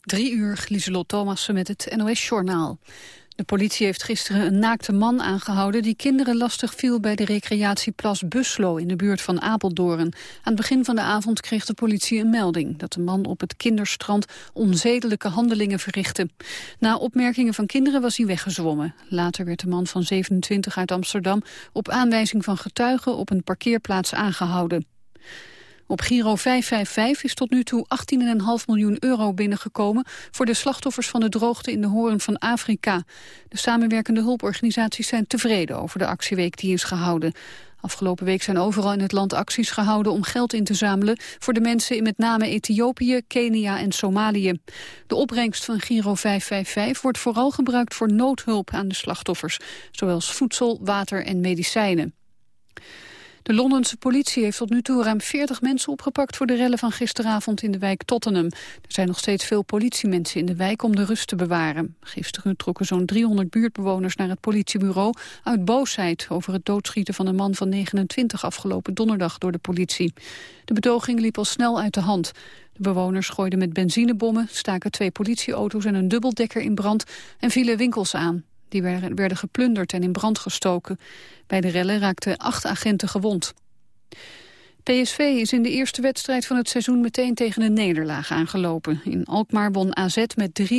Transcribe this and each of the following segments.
Drie uur, Lieselot Thomassen met het NOS-journaal. De politie heeft gisteren een naakte man aangehouden... die kinderen lastig viel bij de recreatieplas Buslo in de buurt van Apeldoorn. Aan het begin van de avond kreeg de politie een melding... dat de man op het kinderstrand onzedelijke handelingen verrichtte. Na opmerkingen van kinderen was hij weggezwommen. Later werd de man van 27 uit Amsterdam... op aanwijzing van getuigen op een parkeerplaats aangehouden. Op Giro 555 is tot nu toe 18,5 miljoen euro binnengekomen... voor de slachtoffers van de droogte in de hoorn van Afrika. De samenwerkende hulporganisaties zijn tevreden over de actieweek die is gehouden. Afgelopen week zijn overal in het land acties gehouden om geld in te zamelen voor de mensen in met name Ethiopië, Kenia en Somalië. De opbrengst van Giro 555 wordt vooral gebruikt voor noodhulp aan de slachtoffers, zoals voedsel, water en medicijnen. De Londense politie heeft tot nu toe ruim 40 mensen opgepakt... voor de rellen van gisteravond in de wijk Tottenham. Er zijn nog steeds veel politiemensen in de wijk om de rust te bewaren. Gisteren trokken zo'n 300 buurtbewoners naar het politiebureau... uit boosheid over het doodschieten van een man van 29 afgelopen donderdag door de politie. De betoging liep al snel uit de hand. De bewoners gooiden met benzinebommen, staken twee politieauto's en een dubbeldekker in brand... en vielen winkels aan. Die werden geplunderd en in brand gestoken. Bij de rellen raakten acht agenten gewond. PSV is in de eerste wedstrijd van het seizoen meteen tegen een nederlaag aangelopen. In Alkmaar won AZ met 3-1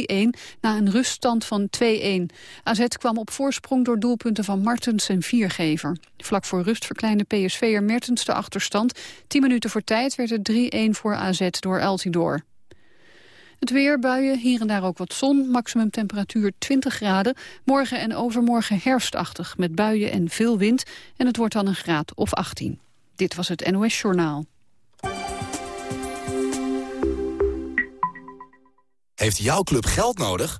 na een ruststand van 2-1. AZ kwam op voorsprong door doelpunten van Martens en Viergever. Vlak voor rust verkleinde PSV'er Mertens de achterstand. Tien minuten voor tijd werd het 3-1 voor AZ door Altidor. Het weer, buien, hier en daar ook wat zon, maximum temperatuur 20 graden. Morgen en overmorgen herfstachtig met buien en veel wind. En het wordt dan een graad of 18. Dit was het NOS Journaal. Heeft jouw club geld nodig?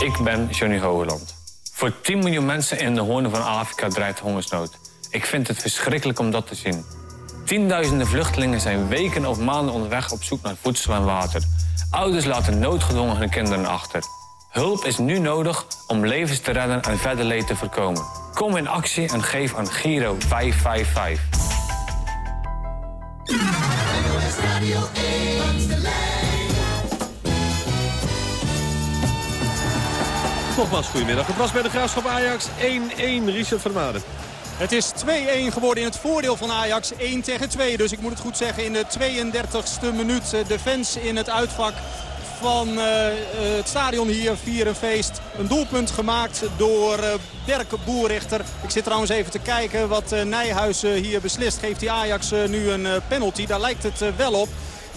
Ik ben Johnny Hogeland. Voor 10 miljoen mensen in de hoorn van Afrika draait hongersnood. Ik vind het verschrikkelijk om dat te zien. Tienduizenden vluchtelingen zijn weken of maanden onderweg op zoek naar voedsel en water. Ouders laten noodgedwongen hun kinderen achter. Hulp is nu nodig om levens te redden en verder leed te voorkomen. Kom in actie en geef aan Giro 555. Nogmaals, goedemiddag. Het was bij de Graafschap Ajax 1-1. Richard van Maden. Het is 2-1 geworden in het voordeel van Ajax. 1 tegen 2. Dus ik moet het goed zeggen in de 32e minuut. De fans in het uitvak van uh, het stadion hier vieren feest. Een doelpunt gemaakt door uh, Dirk Boerrichter. Ik zit trouwens even te kijken wat uh, Nijhuis hier beslist. Geeft die Ajax nu een penalty? Daar lijkt het wel op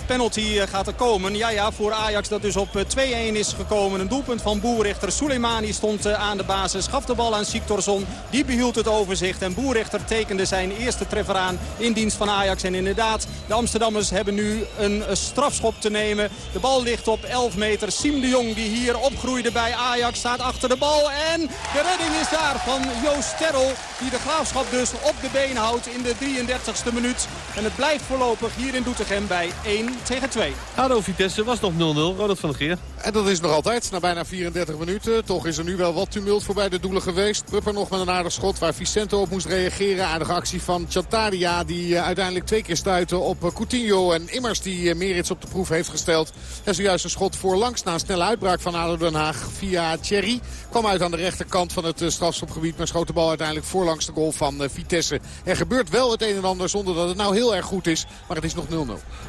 penalty eh, gaat er komen. Ja, ja, voor Ajax dat dus op 2-1 eh, is gekomen. Een doelpunt van Boerrichter. Soleimani stond eh, aan de basis. Gaf de bal aan Siktorsson. Die behield het overzicht. En Boerrichter tekende zijn eerste treffer aan in dienst van Ajax. En inderdaad, de Amsterdammers hebben nu een strafschop te nemen. De bal ligt op 11 meter. Siem de Jong die hier opgroeide bij Ajax staat achter de bal. En de redding is daar van Joost Terrel. Die de graafschap dus op de been houdt in de 33ste minuut. En het blijft voorlopig hier in Doetinchem bij 1 tegen 2. ADO Vitesse was nog 0-0. Ronald van der Geer. En dat is nog altijd na bijna 34 minuten. Toch is er nu wel wat tumult voorbij de doelen geweest. Prupper nog met een aardig schot waar Vicento op moest reageren. Aardige actie van Chantaria die uh, uiteindelijk twee keer stuitte op uh, Coutinho. En Immers die uh, Merits op de proef heeft gesteld. En zojuist een schot voorlangs na een snelle uitbraak van ADO Den Haag via Thierry. Kwam uit aan de rechterkant van het strafschopgebied. Maar schoot de bal uiteindelijk voorlangs de goal van Vitesse. Er gebeurt wel het een en ander zonder dat het nou heel erg goed is. Maar het is nog 0-0.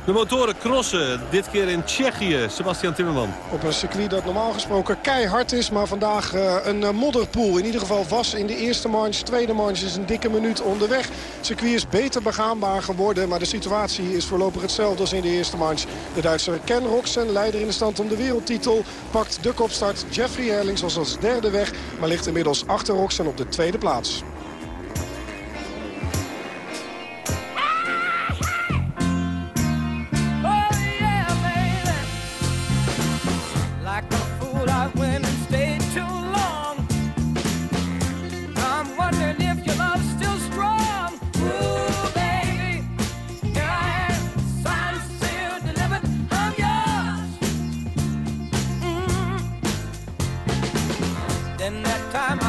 De motoren crossen. Dit keer in Tsjechië. Sebastian Timmerman. Op een circuit dat normaal gesproken keihard is. Maar vandaag uh, een uh, modderpoel. In ieder geval was in de eerste manche. Tweede manche is een dikke minuut onderweg. Het circuit is beter begaanbaar geworden. Maar de situatie is voorlopig hetzelfde als in de eerste manche. De Duitser Ken Roksen, leider in de stand om de wereldtitel. Pakt de kopstart. Jeffrey Herlings was als derde weg. Maar ligt inmiddels achter Roksen op de tweede plaats. time.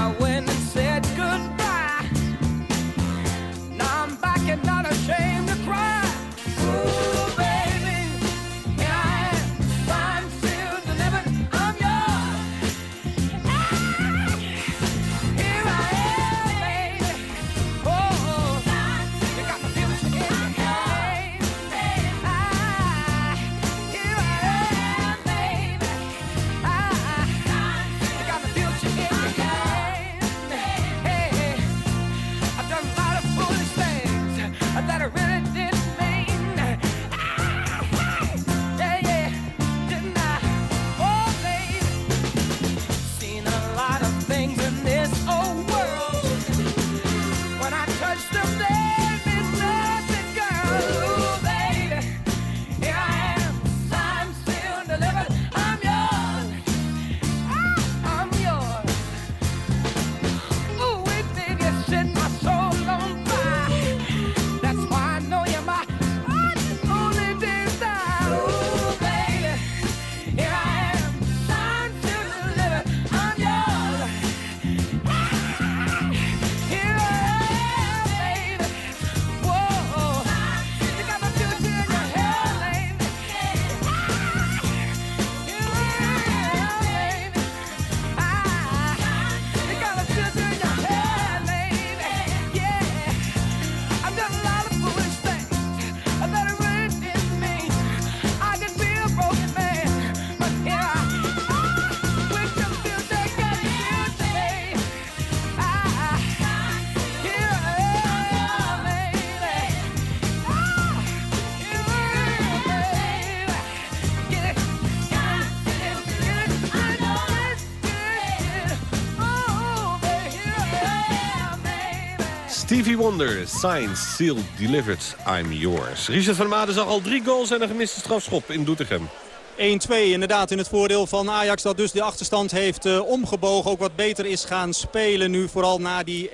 Stevie Wonder, Signs, Sealed, Delivered, I'm Yours. Richard van Maden zag al drie goals en een gemiste strafschop in Doetinchem. 1-2 inderdaad in het voordeel van Ajax dat dus de achterstand heeft uh, omgebogen. Ook wat beter is gaan spelen nu. Vooral na die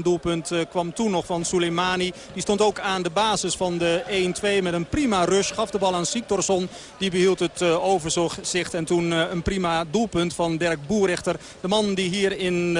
1-1 doelpunt uh, kwam toen nog van Soleimani. Die stond ook aan de basis van de 1-2 met een prima rush. Gaf de bal aan Siktorsson. Die behield het uh, overzicht. En toen een prima doelpunt van Dirk Boerrechter. De man die hier in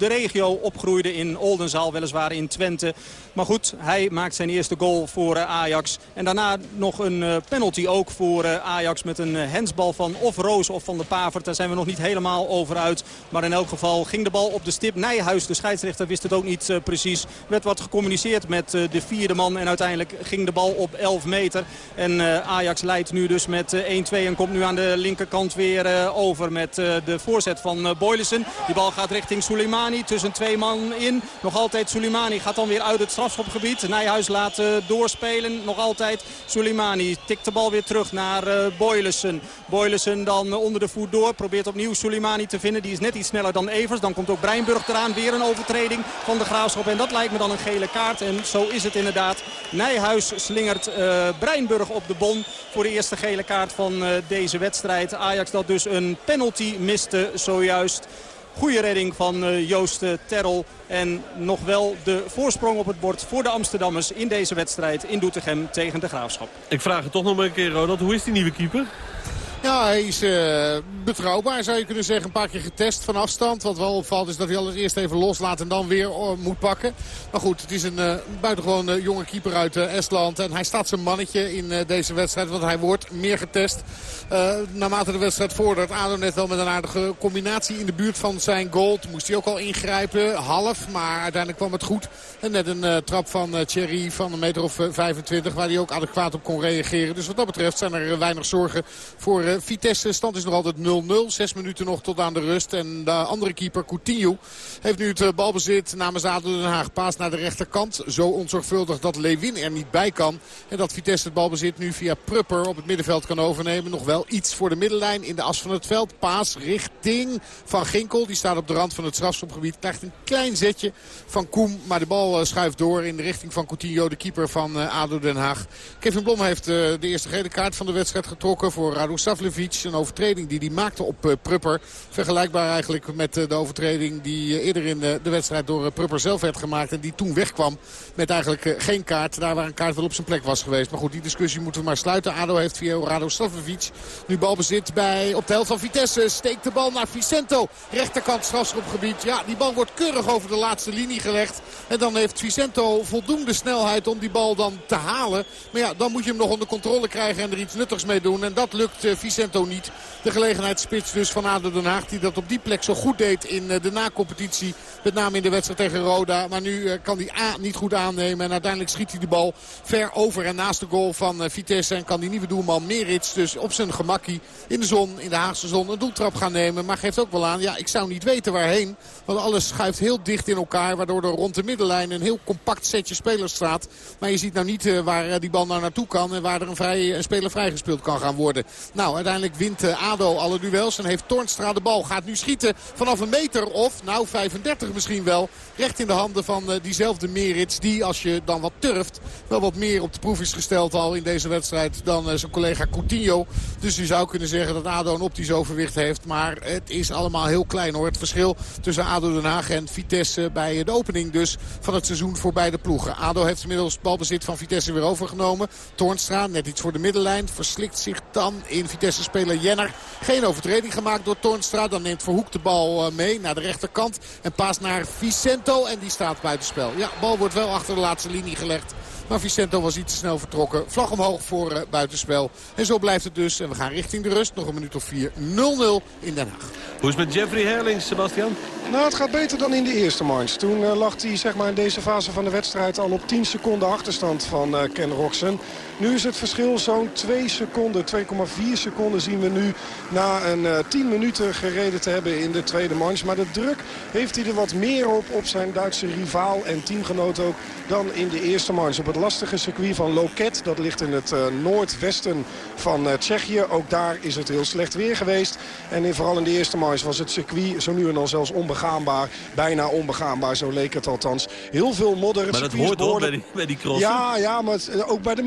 de regio opgroeide in Oldenzaal, weliswaar in Twente. Maar goed, hij maakt zijn eerste goal voor Ajax. En daarna nog een penalty ook voor Ajax met een hensbal van of Roos of van de Pavert. Daar zijn we nog niet helemaal over uit. Maar in elk geval ging de bal op de stip. Nijhuis, de scheidsrechter, wist het ook niet precies. Werd wat gecommuniceerd met de vierde man. En uiteindelijk ging de bal op 11 meter. En Ajax leidt nu dus met 1-2 en komt nu aan de linkerkant weer over met de voorzet van Boylissen. Die bal gaat richting Soleimani. Tussen twee man in. Nog altijd Soleimani gaat dan weer uit het strafschopgebied. Nijhuis laat doorspelen. Nog altijd Soleimani tikt de bal weer terug naar Boylissen. Boylissen. dan onder de voet door. Probeert opnieuw Soleimani te vinden. Die is net iets sneller dan Evers. Dan komt ook Breinburg eraan. Weer een overtreding van de Graafschap. En dat lijkt me dan een gele kaart. En zo is het inderdaad. Nijhuis slingert uh, Breinburg op de bon voor de eerste gele kaart van uh, deze wedstrijd. Ajax dat dus een penalty miste zojuist. Goede redding van uh, Joost Terrel. En nog wel de voorsprong op het bord voor de Amsterdammers in deze wedstrijd in Doetinchem tegen de Graafschap. Ik vraag het toch nog maar een keer, Ronald. Hoe is die nieuwe keeper? Ja, hij is uh, betrouwbaar zou je kunnen zeggen. Een paar keer getest van afstand. Wat wel opvalt is dat hij alles eerst even loslaat en dan weer uh, moet pakken. Maar goed, het is een uh, buitengewoon jonge keeper uit Estland. En hij staat zijn mannetje in deze wedstrijd. Want hij wordt meer getest. naarmate de wedstrijd vordert. Ado net wel met een aardige combinatie in de buurt van zijn goal. Moest hij ook al ingrijpen. Half, maar uiteindelijk kwam het goed. En net een trap van Thierry van een meter of 25. Waar hij ook adequaat op kon reageren. Dus wat dat betreft zijn er weinig zorgen voor Vitesse. Stand is nog altijd 0-0. Zes minuten nog tot aan de rust. En de andere keeper, Coutinho, heeft nu het balbezit namens ADO Den Haag. Paas naar de rechterkant. Zo onzorgvuldig dat Lewin er niet bij kan. En dat Vitesse het balbezit nu via Prupper op het middenveld kan overnemen. Nog wel iets voor de middenlijn in de as van het veld. Paas richting Van Ginkel. Die staat op de rand van het strafschopgebied. Krijgt een klein zetje van Koem. Maar de bal schuift door in de richting van Coutinho, de keeper van ADO Den Haag. Kevin Blom heeft de eerste gele kaart van de wedstrijd getrokken voor Radu Een overtreding die hij maakte op uh, Prupper. Vergelijkbaar eigenlijk met uh, de overtreding die uh, eerder in de wedstrijd door Prupper zelf werd gemaakt. En die toen wegkwam met eigenlijk geen kaart. Daar waar een kaart wel op zijn plek was geweest. Maar goed, die discussie moeten we maar sluiten. ADO heeft via Rado Savlevic nu balbezit bij, op de helft van Vitesse. Steekt de bal naar Vicento. Rechterkant strafschopgebied. Ja, die bal wordt keurig over de laatste linie gelegd. En dan heeft Vicento voldoende snelheid om die bal dan te halen. Maar ja, dan moet je hem nog onder controle krijgen en er iets nuttigs mee doen. En dat lukt Vicento niet. De gelegenheidsspits dus van Aden Den Haag. Die dat op die plek zo goed deed in eh, de na-competitie. Met name in de wedstrijd tegen Roda. Maar nu eh, kan hij A niet goed aannemen. En uiteindelijk schiet hij de bal ver over en naast de goal van eh, Vitesse. En kan die nieuwe doelman Merits dus op zijn gemakkie in de zon, in de Haagse zon, een doeltrap gaan nemen. Maar geeft ook wel aan, ja ik zou niet weten waarheen. Want alles schuift heel dicht in elkaar. Waardoor er rond de middenlijn een heel compact setje spelers staat. Maar je ziet nou niet waar die bal nou naartoe kan. En waar er een, een speler vrijgespeeld kan gaan worden. Nou, uiteindelijk wint ADO alle duels. En heeft Tornstra de bal. Gaat nu schieten vanaf een meter of, nou 35 misschien wel. Recht in de handen van uh, diezelfde Merits. Die als je dan wat turft wel wat meer op de proef is gesteld al in deze wedstrijd dan uh, zijn collega Coutinho. Dus je zou kunnen zeggen dat ADO een optisch overwicht heeft. Maar het is allemaal heel klein hoor. Het verschil tussen ADO Den Haag en Vitesse bij de opening dus van het seizoen voor beide ploegen. ADO heeft inmiddels balbezit van Vitesse weer overgenomen. Toornstra net iets voor de middenlijn. Verslikt zich dan in Vitesse-speler Jenner. Geen overtreding gemaakt door Toornstra. Dan neemt Verhoek de bal eh, mee naar de rechterkant. En paast naar Vicento. En die staat buitenspel. Ja, bal wordt wel achter de laatste linie gelegd. Maar Vicento was iets te snel vertrokken. Vlag omhoog voor uh, buitenspel. En zo blijft het dus. En we gaan richting de rust. Nog een minuut of 4. 0-0 in Den Haag. Hoe is het met Jeffrey Herlings, Sebastian? Nou, het gaat beter dan in de eerste match. Toen uh, lag hij zeg maar, in deze fase van de wedstrijd al op 10 seconden achterstand van uh, Ken Roxen. Nu is het verschil zo'n 2 seconden, 2,4 seconden zien we nu na een uh, 10 minuten gereden te hebben in de tweede manche. Maar de druk heeft hij er wat meer op, op zijn Duitse rivaal en teamgenoot ook, dan in de eerste manche. Op het lastige circuit van Loket. Dat ligt in het noordwesten van Tsjechië. Ook daar is het heel slecht weer geweest. En in, vooral in de eerste mars was het circuit zo nu en dan zelfs onbegaanbaar. Bijna onbegaanbaar, zo leek het althans. Heel veel modder. Het maar dat hoort toch bij die, bij die cross? Ja, ja, maar ook bij de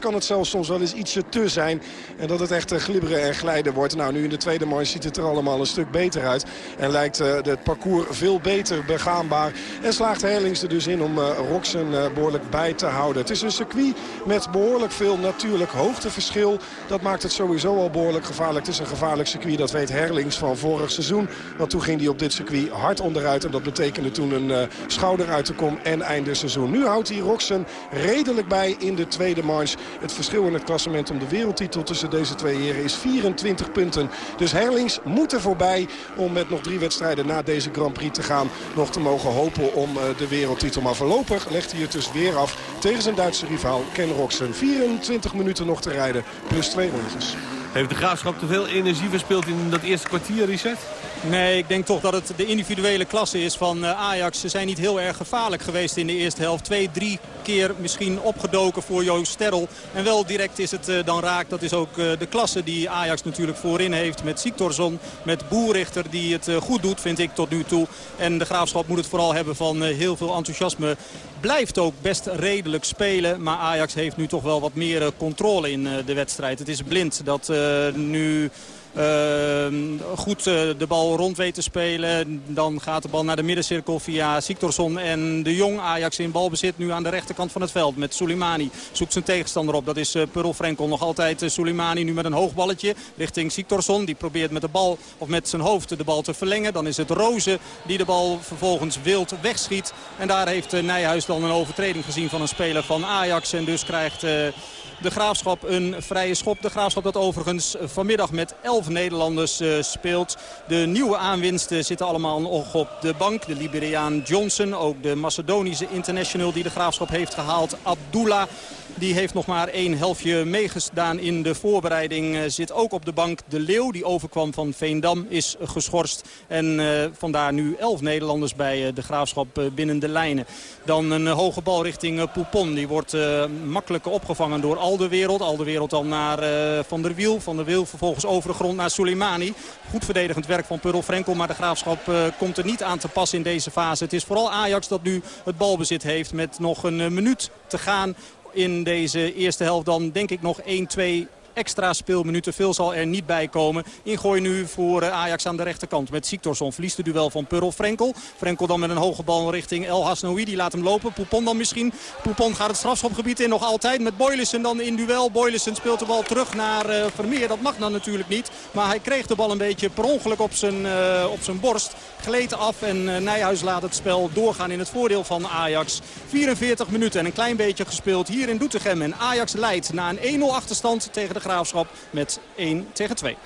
kan het zelfs soms wel eens ietsje te zijn. En dat het echt glibberen en glijden wordt. Nou, nu in de tweede mars ziet het er allemaal een stuk beter uit. En lijkt het parcours veel beter begaanbaar. En slaagt Herlings er dus in om Roxen behoorlijk bij te houden. Het is een circuit met behoorlijk veel natuurlijk hoogteverschil. Dat maakt het sowieso al behoorlijk gevaarlijk. Het is een gevaarlijk circuit, dat weet Herlings van vorig seizoen. Want toen ging hij op dit circuit hard onderuit. En dat betekende toen een uh, schouder uit de kom en einde seizoen. Nu houdt hij Roxen redelijk bij in de tweede march. Het verschil in het klassement om de wereldtitel tussen deze twee heren is 24 punten. Dus Herlings moet er voorbij om met nog drie wedstrijden na deze Grand Prix te gaan. Nog te mogen hopen om uh, de wereldtitel. Maar voorlopig legt hij het dus weer af tegen zijn Duitse rivaal Ken Roxen. 24 minuten nog te rijden, plus twee rondjes. Heeft de Graafschap te veel energie verspeeld in dat eerste kwartier, Richard? Nee, ik denk toch dat het de individuele klasse is van Ajax. Ze zijn niet heel erg gevaarlijk geweest in de eerste helft. Twee, drie keer misschien opgedoken voor Joost Sterrel. En wel direct is het dan raak. Dat is ook de klasse die Ajax natuurlijk voorin heeft. Met Siktorzon, met Boerrichter die het goed doet, vind ik tot nu toe. En de Graafschap moet het vooral hebben van heel veel enthousiasme. Blijft ook best redelijk spelen. Maar Ajax heeft nu toch wel wat meer controle in de wedstrijd. Het is blind dat nu... Uh, goed uh, de bal rond weet te spelen. Dan gaat de bal naar de middencirkel via Siktorsson en de Jong. Ajax in balbezit nu aan de rechterkant van het veld met Soleimani. Zoekt zijn tegenstander op. Dat is uh, Purl Frenkel. Nog altijd Soleimani nu met een hoog balletje richting Siktorsson. Die probeert met de bal of met zijn hoofd de bal te verlengen. Dan is het Rozen die de bal vervolgens wild wegschiet. En daar heeft Nijhuis dan een overtreding gezien van een speler van Ajax. En dus krijgt de Graafschap een vrije schop. De Graafschap dat overigens vanmiddag met 11 Nederlanders uh, speelt. De nieuwe aanwinsten zitten allemaal nog op de bank. De Liberiaan Johnson, ook de Macedonische international die de Graafschap heeft gehaald. Abdullah. Die heeft nog maar één helftje meegedaan in de voorbereiding. Uh, zit ook op de bank. De Leeuw, die overkwam van Veendam, is geschorst. En uh, vandaar nu elf Nederlanders bij uh, de Graafschap binnen de lijnen. Dan een hoge bal richting Poupon. Die wordt makkelijk opgevangen door al de wereld. Al de wereld dan naar Van der Wiel. Van der Wiel vervolgens over de grond naar Soleimani. Goed verdedigend werk van Purl Frenkel. Maar de Graafschap komt er niet aan te pas in deze fase. Het is vooral Ajax dat nu het balbezit heeft met nog een minuut te gaan in deze eerste helft. Dan denk ik nog 1, 2 extra speelminuten. Veel zal er niet bij komen. Ingooi nu voor Ajax aan de rechterkant met Siktorsson. Verliest de duel van Purl Frenkel. Frenkel dan met een hoge bal richting El Hasnoui. Die laat hem lopen. Poupon dan misschien. Poupon gaat het strafschopgebied in nog altijd. Met Boylissen dan in duel. Boylissen speelt de bal terug naar uh, Vermeer. Dat mag dan natuurlijk niet. Maar hij kreeg de bal een beetje per ongeluk op zijn, uh, op zijn borst. Gleed af en Nijhuis laat het spel doorgaan in het voordeel van Ajax. 44 minuten en een klein beetje gespeeld hier in Doetinchem. En Ajax leidt na een 1-0 achterstand tegen de Graafschap met 1 tegen 2.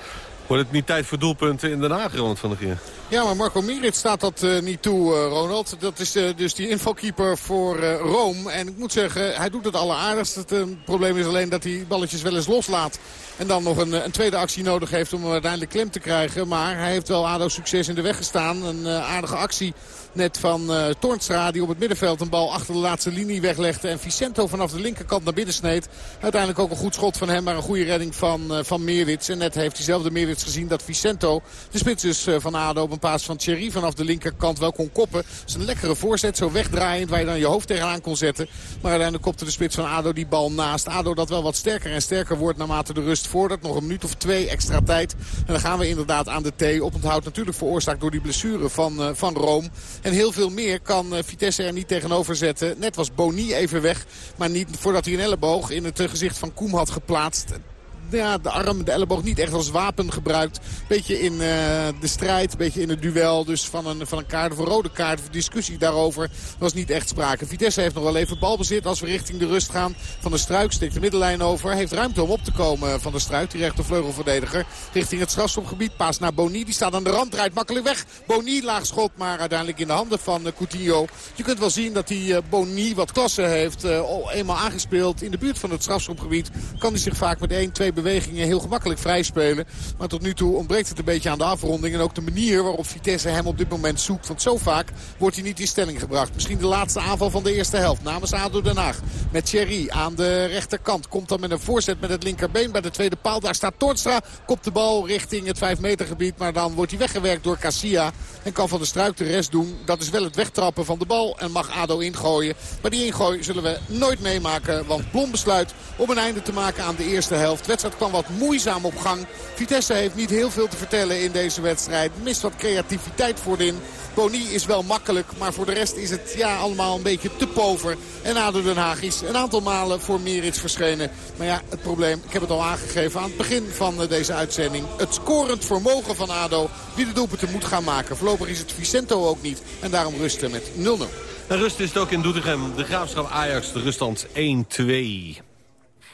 Wordt het niet tijd voor doelpunten in Den Haag, Ronald van der Geer? Ja, maar Marco Merit staat dat uh, niet toe, uh, Ronald. Dat is uh, dus die invalkeeper voor Rome. En ik moet zeggen, hij doet het alleraardigst. Het probleem is alleen dat hij balletjes wel eens loslaat. En dan nog een, een, tweede actie nodig heeft om hem uiteindelijk klem te krijgen. Maar hij heeft wel ADO succes in de weg gestaan. Een aardige actie net van uh, Toornstra die op het middenveld een bal achter de laatste linie weglegde. En Vicento vanaf de linkerkant naar binnen sneed. Uiteindelijk ook een goed schot van hem, maar een goede redding van, uh, van Meerwits. En net heeft diezelfde Meerwits gezien dat Vicento, de spits dus uh, van ADO, op een paas van Thierry vanaf de linkerkant wel kon koppen. Dat is een lekkere voorzet, zo wegdraaiend waar je dan je hoofd tegenaan kon zetten. Maar uiteindelijk kopte de spits van ADO die bal naast. ADO dat wel wat sterker en sterker wordt naarmate de rust vordert. Nog een minuut of twee extra tijd. En dan gaan we inderdaad aan de thee. Op onthoud natuurlijk veroorzaakt door die blessure van, van Rome. En heel veel meer kan Vitesse er niet tegenover zetten. Net was Boni even weg. Maar niet voordat hij een elleboog in het gezicht van Koem had geplaatst ja, de arm, de elleboog niet echt als wapen gebruikt. Beetje in uh, de strijd, beetje in het duel. Dus van een, van een kaart of een rode kaart. Discussie daarover was niet echt sprake. Vitesse heeft nog wel even balbezit als we richting de rust gaan. Van de Struik steekt de middenlijn over. Heeft ruimte om op te komen van de Struik. Die rechtervleugelverdediger. Richting het strafschopgebied. Paas naar Boni. Die staat aan de rand. Draait makkelijk weg. Boni laag schot. Maar uiteindelijk in de handen van uh, Coutinho. Je kunt wel zien dat die Boni wat klasse heeft. eenmaal aangespeeld in de buurt van het strafschopgebied. Kan hij zich vaak met 1, 2 bewegen bewegingen heel gemakkelijk vrij spelen. Maar tot nu toe ontbreekt het een beetje aan de afronding. En ook de manier waarop Vitesse hem op dit moment zoekt. Want zo vaak wordt hij niet in stelling gebracht. Misschien de laatste aanval van de eerste helft namens ADO Den Haag. Met Thierry aan de rechterkant. Komt dan met een voorzet met het linkerbeen bij de tweede paal. Daar staat Toornstra. Kopt de bal richting het 5 meter gebied. Maar dan wordt hij weggewerkt door Cassia. En kan Van de Struik de rest doen. Dat is wel het wegtrappen van de bal. En mag ADO ingooien. Maar die ingooi zullen we nooit meemaken. Want Blom besluit om een einde te maken aan de eerste helft. De wedstrijd kwam wat moeizaam op gang. Vitesse heeft niet heel veel te vertellen in deze wedstrijd. Mist wat creativiteit voorin. Boni is wel makkelijk, maar voor de rest is het ja, allemaal een beetje te pover. En ADO Den Haag is een aantal malen voor Merits verschenen. Maar ja, het probleem, ik heb het al aangegeven aan het begin van eh, deze uitzending. Het scorend vermogen van ADO, wie de doelpunten moet gaan maken. Voorlopig is het Vicento ook niet en daarom rusten met 0-0. En rust is het ook in Doetinchem. De Graafschap Ajax, de ruststand 1-2.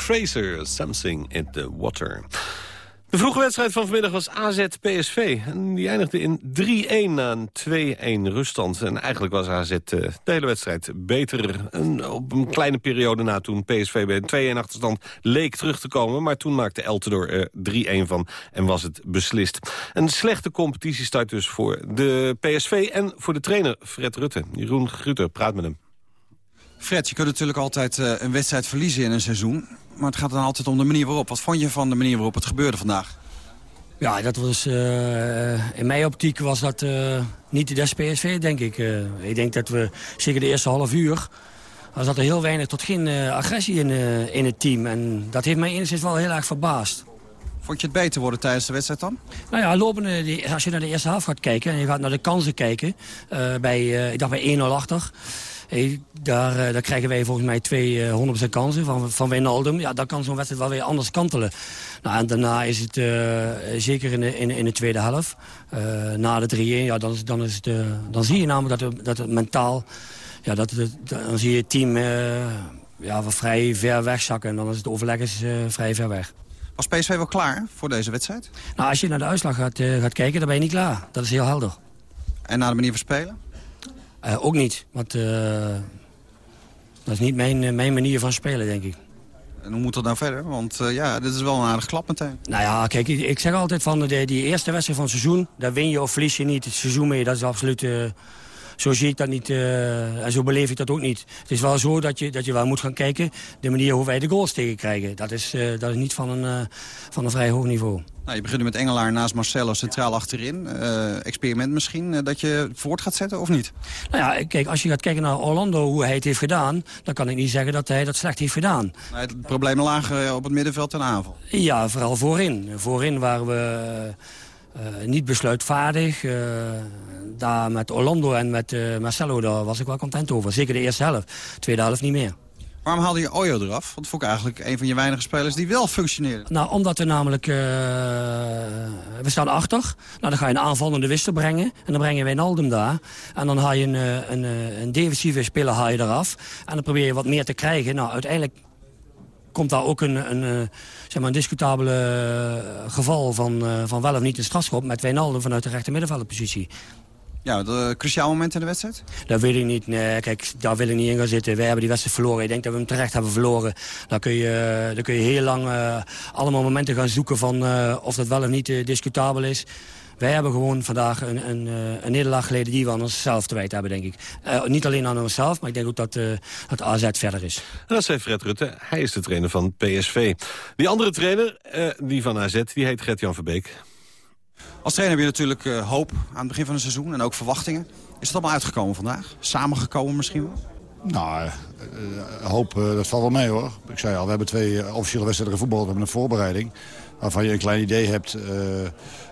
Fraser, Something in the Water. De vroege wedstrijd van vanmiddag was AZ-PSV. En die eindigde in 3-1 na een 2-1 ruststand. En eigenlijk was AZ uh, de hele wedstrijd beter. En op een kleine periode na toen PSV bij een 2-1 achterstand leek terug te komen. Maar toen maakte Eltendoor er 3-1 van en was het beslist. Een slechte competitiestart dus voor de PSV en voor de trainer Fred Rutte. Jeroen Grutter praat met hem. Fred, je kunt natuurlijk altijd uh, een wedstrijd verliezen in een seizoen. Maar het gaat dan altijd om de manier waarop. Wat vond je van de manier waarop het gebeurde vandaag? Ja, dat was, uh, in mijn optiek was dat uh, niet de des PSV, denk ik. ik denk dat we, zeker de eerste half uur... was dat er heel weinig tot geen agressie in, in het team. En dat heeft mij enigszins wel heel erg verbaasd. Vond je het beter worden tijdens de wedstrijd dan? Nou ja, lopende, als je naar de eerste helft gaat kijken... en je gaat naar de kansen kijken, eh, bij, eh, ik dacht bij 1-0 achter... Hey, daar, eh, daar krijgen wij volgens mij twee eh, 100% kansen van, van Wijnaldum. Ja, dan kan zo'n wedstrijd wel weer anders kantelen. Nou, en daarna is het eh, zeker in de, in, in de tweede helft. eh, na de 3-1, ja, dan, is, dan, is het, eh, dan zie je namelijk dat het, dat het mentaal... Ja, dat het, dan zie je het team eh, ja, vrij ver wegzakken. En dan is het overleg is, eh, vrij ver weg. Was PSV wel klaar voor deze wedstrijd? Nou, als je naar de uitslag gaat, eh, gaat kijken, dan ben je niet klaar. Dat is heel helder. En naar de manier van spelen? Eh, ook niet, want eh, dat is niet mijn, eh, mijn manier van spelen, denk ik. En hoe moet dat nou verder? Want eh, ja, dit is wel een aardig klap meteen. Nou ja, kijk, ik, ik zeg altijd van de, die eerste wedstrijd van het seizoen... daar win je of verlies je niet het seizoen mee. Dat is absoluut... zo zie ik dat niet eh, en zo beleef ik dat ook niet. Het is wel zo dat je, dat je wel moet gaan kijken... de manier hoe wij de goals tegen krijgen. Dat is, eh, dat is niet van een, eh, van een vrij hoog niveau. Nou, je begint met Engelaar naast Marcelo centraal achterin. Experiment misschien, dat je voort gaat zetten of niet? Nou ja, kijk, als je gaat kijken naar Orlando, hoe hij het heeft gedaan... dan kan ik niet zeggen dat hij dat slecht heeft gedaan. Nou, het probleem lagen op het middenveld en aanval. Ja, vooral voorin. Voorin waren we niet besluitvaardig. Eh, daar met Orlando en met eh, Marcelo daar was ik wel content over. Zeker de eerste helft. Tweede helft niet meer. Waarom haalde je Oyo eraf? Want dat vond ik eigenlijk een van je weinige spelers die wel functioneerde. Nou, omdat we namelijk... eh, we staan achter. Nou, dan ga je een aanvallende wissel brengen. En dan breng je Wijnaldum daar. En dan haal je een, eh, een, eh, een defensieve speler haal je eraf. En dan probeer je wat meer te krijgen. Nou, uiteindelijk komt daar ook een, een, eh, zeg maar een discutabele eh, geval van, eh, van wel of niet een strafschop... met Wijnaldum vanuit de rechter middenvelderpositie. Ja, de cruciaal moment in de wedstrijd? Dat wil ik niet. Nee, kijk, daar wil ik niet in gaan zitten. Wij hebben die wedstrijd verloren. Ik denk dat we hem terecht hebben verloren. Dan kun je, dan kun je heel lang allemaal momenten gaan zoeken van of dat wel of niet discutabel is. Wij hebben gewoon vandaag een, een, eh, een nederlaag geleden die we aan onszelf te wijten hebben, denk ik. Eh, niet alleen aan onszelf, maar ik denk ook dat, eh dat AZ verder is. En dat zei Fred Rutte. Hij is de trainer van PSV. Die andere trainer, eh, die van AZ, die heet Gert-Jan Verbeek. Als trainer heb je natuurlijk eh, hoop aan het begin van het seizoen en ook verwachtingen. Is het allemaal uitgekomen vandaag? Samengekomen misschien wel? Nou, hoop, eh, dat valt wel mee hoor. Ik zei al, we hebben twee officiële wedstrijden gevoetbald. We hebben een voorbereiding waarvan je een klein idee hebt eh,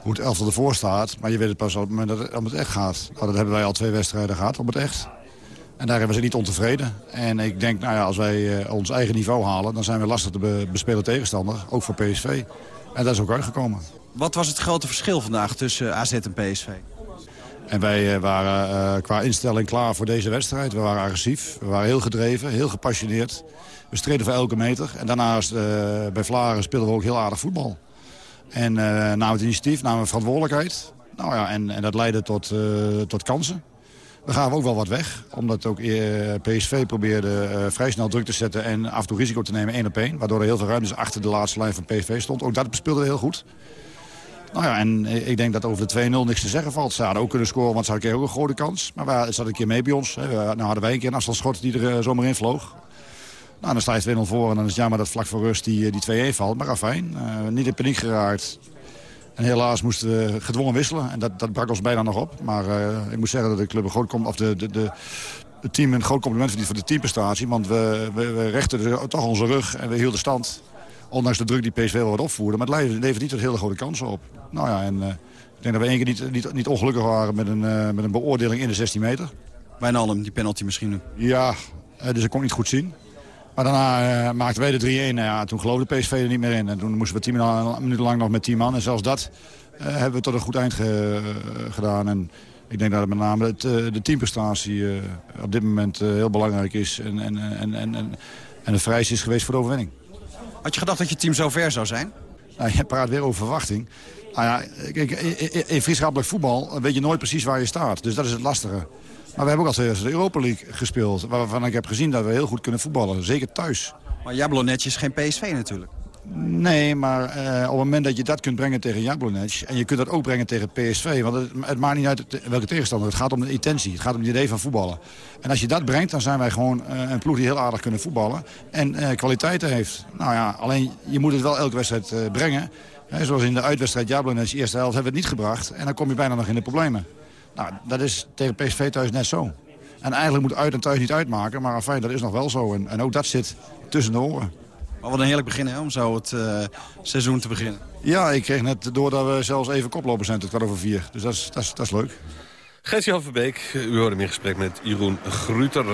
hoe het elftal ervoor staat. Maar je weet het pas op het moment dat het om het echt gaat. Nou, dat hebben wij al twee wedstrijden gehad om het echt. En daar hebben ze niet ontevreden. En ik denk, nou ja, als wij eh, ons eigen niveau halen... dan zijn we lastig te be- bespelen tegenstander, ook voor PSV. En dat is ook uitgekomen. Wat was het grote verschil vandaag tussen AZ en PSV? En wij eh, waren eh, qua instelling klaar voor deze wedstrijd. We waren agressief, we waren heel gedreven, heel gepassioneerd. We streden voor elke meter. En daarnaast eh, bij Vlaren speelden we ook heel aardig voetbal. En namen het initiatief, namen verantwoordelijkheid. Nou ja, en, en dat leidde tot, tot kansen. We gaven ook wel wat weg, omdat ook PSV probeerde vrij snel druk te zetten... en af en toe risico te nemen één op één. Waardoor er heel veel ruimte achter de laatste lijn van PSV stond. Ook dat speelde heel goed. Nou ja, en ik denk dat over de 2-0 niks te zeggen valt. Ze hadden ook kunnen scoren, want ze hadden ook een grote kans. Maar we zat een keer mee bij ons. Hè. Nou hadden wij een keer een afstandsschot die er eh, zomaar in vloog. Nou, dan sta je 2-0 voor en dan is het jammer dat vlak voor rust die, eh, die 2-1 valt. Maar afijn, eh, niet in paniek geraakt. En helaas moesten we gedwongen wisselen. En dat, dat brak ons bijna nog op. Maar eh, ik moet zeggen dat de club een groot of de, de, de, het team een groot compliment verdient voor de teamprestatie. Want we, we, we rechten toch onze rug en we hielden stand. Ondanks de druk die PSV wel wat opvoerde. Maar het levert, niet tot hele grote kansen op. Nou ja, en eh, ik denk dat we één keer niet, niet, niet ongelukkig waren met een, eh, met een beoordeling in de 16 meter. Wijnaldum, die penalty misschien nu. Ja, eh, dus ik kon niet goed zien. Maar daarna maakten wij de 3-1. Nou ja, toen geloofde PSV er niet meer in. En toen moesten we 10 minuten, lang nog met 10 man. En zelfs dat hebben we tot een goed eind ge- gedaan. En ik denk dat met name het, de teamprestatie op dit moment heel belangrijk is. En, en, en, en, en, en het vereist is geweest voor de overwinning. Had je gedacht dat je team zo ver zou zijn? Nou, je praat weer over verwachting. Nou ja, kijk, in, vriendschappelijk voetbal weet je nooit precies waar je staat. Dus dat is het lastige. Maar we hebben ook al de Europa League gespeeld. Waarvan ik heb gezien dat we heel goed kunnen voetballen. Zeker thuis. Maar Jablonec is geen PSV natuurlijk. Nee, maar eh, op het moment dat je dat kunt brengen tegen Jablonec... en je kunt dat ook brengen tegen PSV... want het, het maakt niet uit welke tegenstander. Het gaat om de intentie. Het gaat om het idee van voetballen. En als je dat brengt, dan zijn wij gewoon eh, een ploeg die heel aardig kunnen voetballen... en eh, kwaliteiten heeft. Nou ja, alleen je moet het wel elke wedstrijd brengen. Hè, zoals in de uitwedstrijd Jablonec, eerste helft, hebben we het niet gebracht... en dan kom je bijna nog in de problemen. Nou, dat is tegen PSV thuis net zo. En eigenlijk moet uit en thuis niet uitmaken, maar fijn, dat is nog wel zo. En, en ook dat zit tussen de oren. Maar wat een heerlijk begin hè, om zo het eh, seizoen te beginnen. Ja, ik kreeg net door dat we zelfs even koploper zijn tot kwart over vier. Dus dat is, dat is, dat is leuk. Verbeek, u hoorde hem in gesprek met Jeroen Gruter.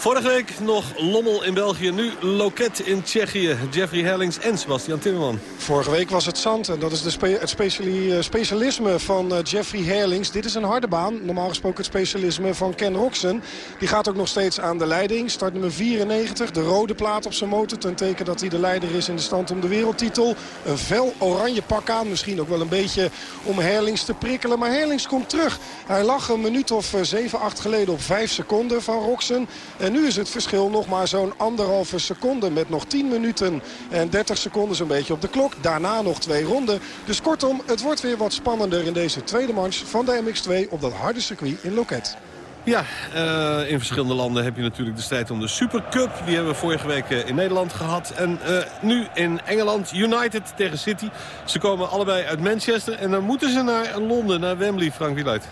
Vorige week nog Lommel in België, nu Loket in Tsjechië. Jeffrey Hellings en Sebastian Timmerman. Vorige week was het zand en dat is de spe het speciali specialisme van uh, Jeffrey Herlings. Dit is een harde baan, normaal gesproken het specialisme van Ken Roxen. Die gaat ook nog steeds aan de leiding. Start nummer 94, de rode plaat op zijn motor. Ten teken dat hij de leider is in de stand om de wereldtitel. Een fel oranje pak aan, misschien ook wel een beetje om Herlings te prikkelen. Maar Herlings komt terug. Hij lag een minuut of 7, 8 geleden op 5 seconden van Roxen. En nu is het verschil nog maar zo'n anderhalve seconde. Met nog 10 minuten en 30 seconden zo'n beetje op de klok. Daarna nog twee ronden. Dus kortom, het wordt weer wat spannender in deze tweede manche van de MX2 op dat harde circuit in Loket. Ja, uh, in verschillende landen heb je natuurlijk de strijd om de Supercup. Die hebben we vorige week uh, in Nederland gehad. En uh, nu in Engeland, United tegen City. Ze komen allebei uit Manchester en dan moeten ze naar Londen, naar Wembley, Frank Wieluid.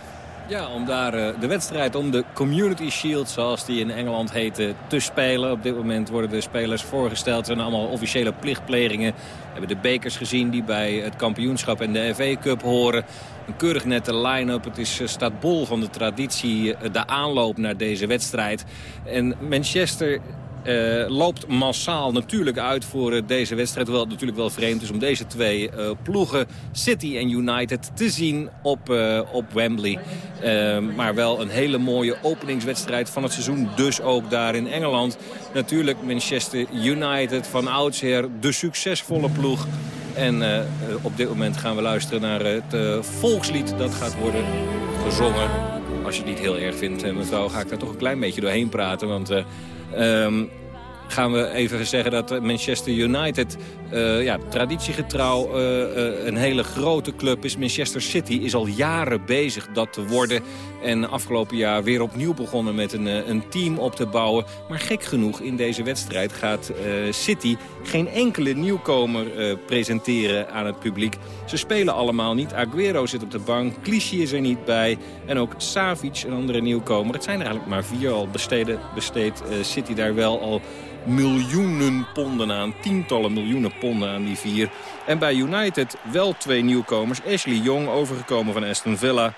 Ja, om daar uh, de wedstrijd om de Community Shield, zoals die in Engeland heet, te spelen. Op dit moment worden de spelers voorgesteld. Zijn allemaal officiële plichtplegingen. We hebben de bekers gezien die bij het kampioenschap en de FA Cup horen. Een keurig nette line-up. Het is, staat bol van de traditie, de aanloop naar deze wedstrijd. En Manchester uh, loopt massaal natuurlijk uit voor uh, deze wedstrijd. Hoewel het natuurlijk wel vreemd is om deze twee uh, ploegen, City en United, te zien op, op Wembley. maar wel een hele mooie openingswedstrijd van het seizoen. Dus ook daar in Engeland. Natuurlijk Manchester United van oudsher de succesvolle ploeg. En op dit moment gaan we luisteren naar het volkslied dat gaat worden gezongen. Als je het niet heel erg vindt, mevrouw, ga ik daar toch een klein beetje doorheen praten. Want... Um, gaan we even zeggen dat Manchester United uh, ja, traditiegetrouw uh, uh, een hele grote club is. Manchester City is al jaren bezig dat te worden. En afgelopen jaar weer opnieuw begonnen met een, een team op te bouwen. Maar gek genoeg, in deze wedstrijd gaat City geen enkele nieuwkomer presenteren aan het publiek. Ze spelen allemaal niet. Aguero zit op de bank, Clichy is er niet bij. En ook Savic, een andere nieuwkomer. Het zijn er eigenlijk maar vier al besteden, besteed City daar wel al miljoenen ponden aan. Tientallen miljoenen ponden aan die vier. En bij United wel twee nieuwkomers. Ashley Young overgekomen van Aston Villa.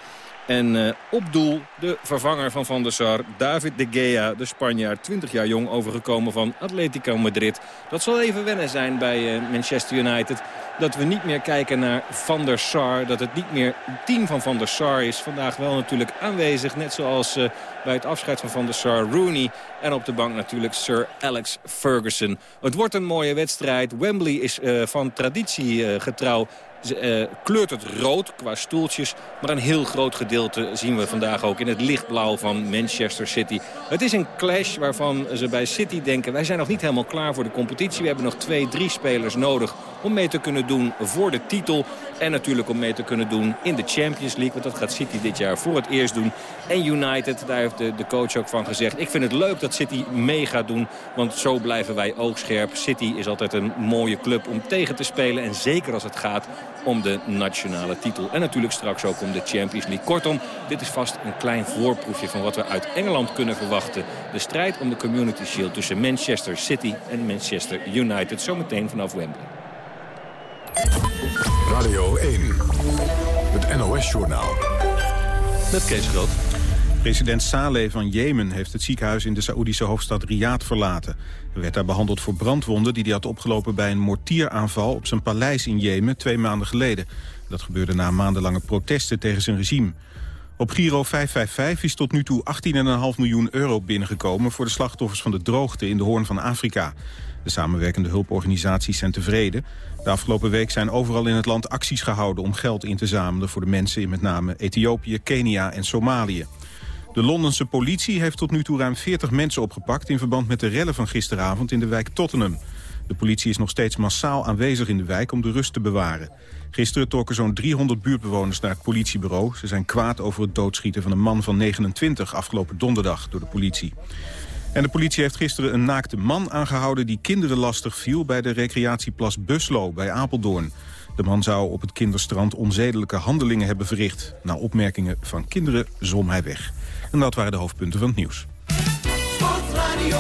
En uh, op doel de vervanger van Van der Sar, David de Gea, de Spanjaard, 20 jaar jong, overgekomen van Atletico Madrid. Dat zal even wennen zijn bij uh, Manchester United. Dat we niet meer kijken naar Van der Sar, dat het niet meer het team van Van der Sar is. Vandaag wel natuurlijk aanwezig, net zoals uh, bij het afscheid van Van der Sar Rooney. En op de bank natuurlijk Sir Alex Ferguson. Het wordt een mooie wedstrijd. Wembley is van traditie getrouw uh, kleurt het rood qua stoeltjes. Maar een heel groot gedeelte zien we vandaag ook in het lichtblauw van Manchester City. Het is een clash waarvan ze bij City denken... wij zijn nog niet helemaal klaar voor de competitie. We hebben nog twee, drie spelers nodig om mee te kunnen doen voor de titel. En natuurlijk om mee te kunnen doen in de Champions League. Want dat gaat City dit jaar voor het eerst doen. En United, daar heeft de, de coach ook van gezegd. Ik vind het leuk dat City mee gaat doen. Want zo blijven wij oogscherp. City is altijd een mooie club om tegen te spelen. En zeker als het gaat om de nationale titel. En natuurlijk straks ook om de Champions League. Kortom, dit is vast een klein voorproefje van wat we uit Engeland kunnen verwachten. De strijd om de Community Shield tussen Manchester City en Manchester United. Zometeen vanaf Wembley. Radio 1, het NOS-journaal. Met Kees Groot. President Saleh van Jemen heeft het ziekenhuis in de Saoedische hoofdstad Riyadh verlaten. Hij werd daar behandeld voor brandwonden die hij had opgelopen bij een mortieraanval op zijn paleis in Jemen twee maanden geleden. Dat gebeurde na maandenlange protesten tegen zijn regime. Op Giro 555 is tot nu toe 18,5 miljoen euro binnengekomen voor de slachtoffers van de droogte in de Hoorn van Afrika. De samenwerkende hulporganisaties zijn tevreden. De afgelopen week zijn overal in het land acties gehouden om geld in te zamelen voor de mensen in met name Ethiopië, Kenia en Somalië. De Londense politie heeft tot nu toe ruim 40 mensen opgepakt... in verband met de rellen van gisteravond in de wijk Tottenham. De politie is nog steeds massaal aanwezig in de wijk om de rust te bewaren. Gisteren trokken zo'n 300 buurtbewoners naar het politiebureau. Ze zijn kwaad over het doodschieten van een man van 29 afgelopen donderdag door de politie. En de politie heeft gisteren een naakte man aangehouden... die kinderen lastig viel bij de recreatieplas Buslo bij Apeldoorn. De man zou op het kinderstrand onzedelijke handelingen hebben verricht. Na opmerkingen van kinderen zwom hij weg. En dat waren de hoofdpunten van het nieuws. Sportradio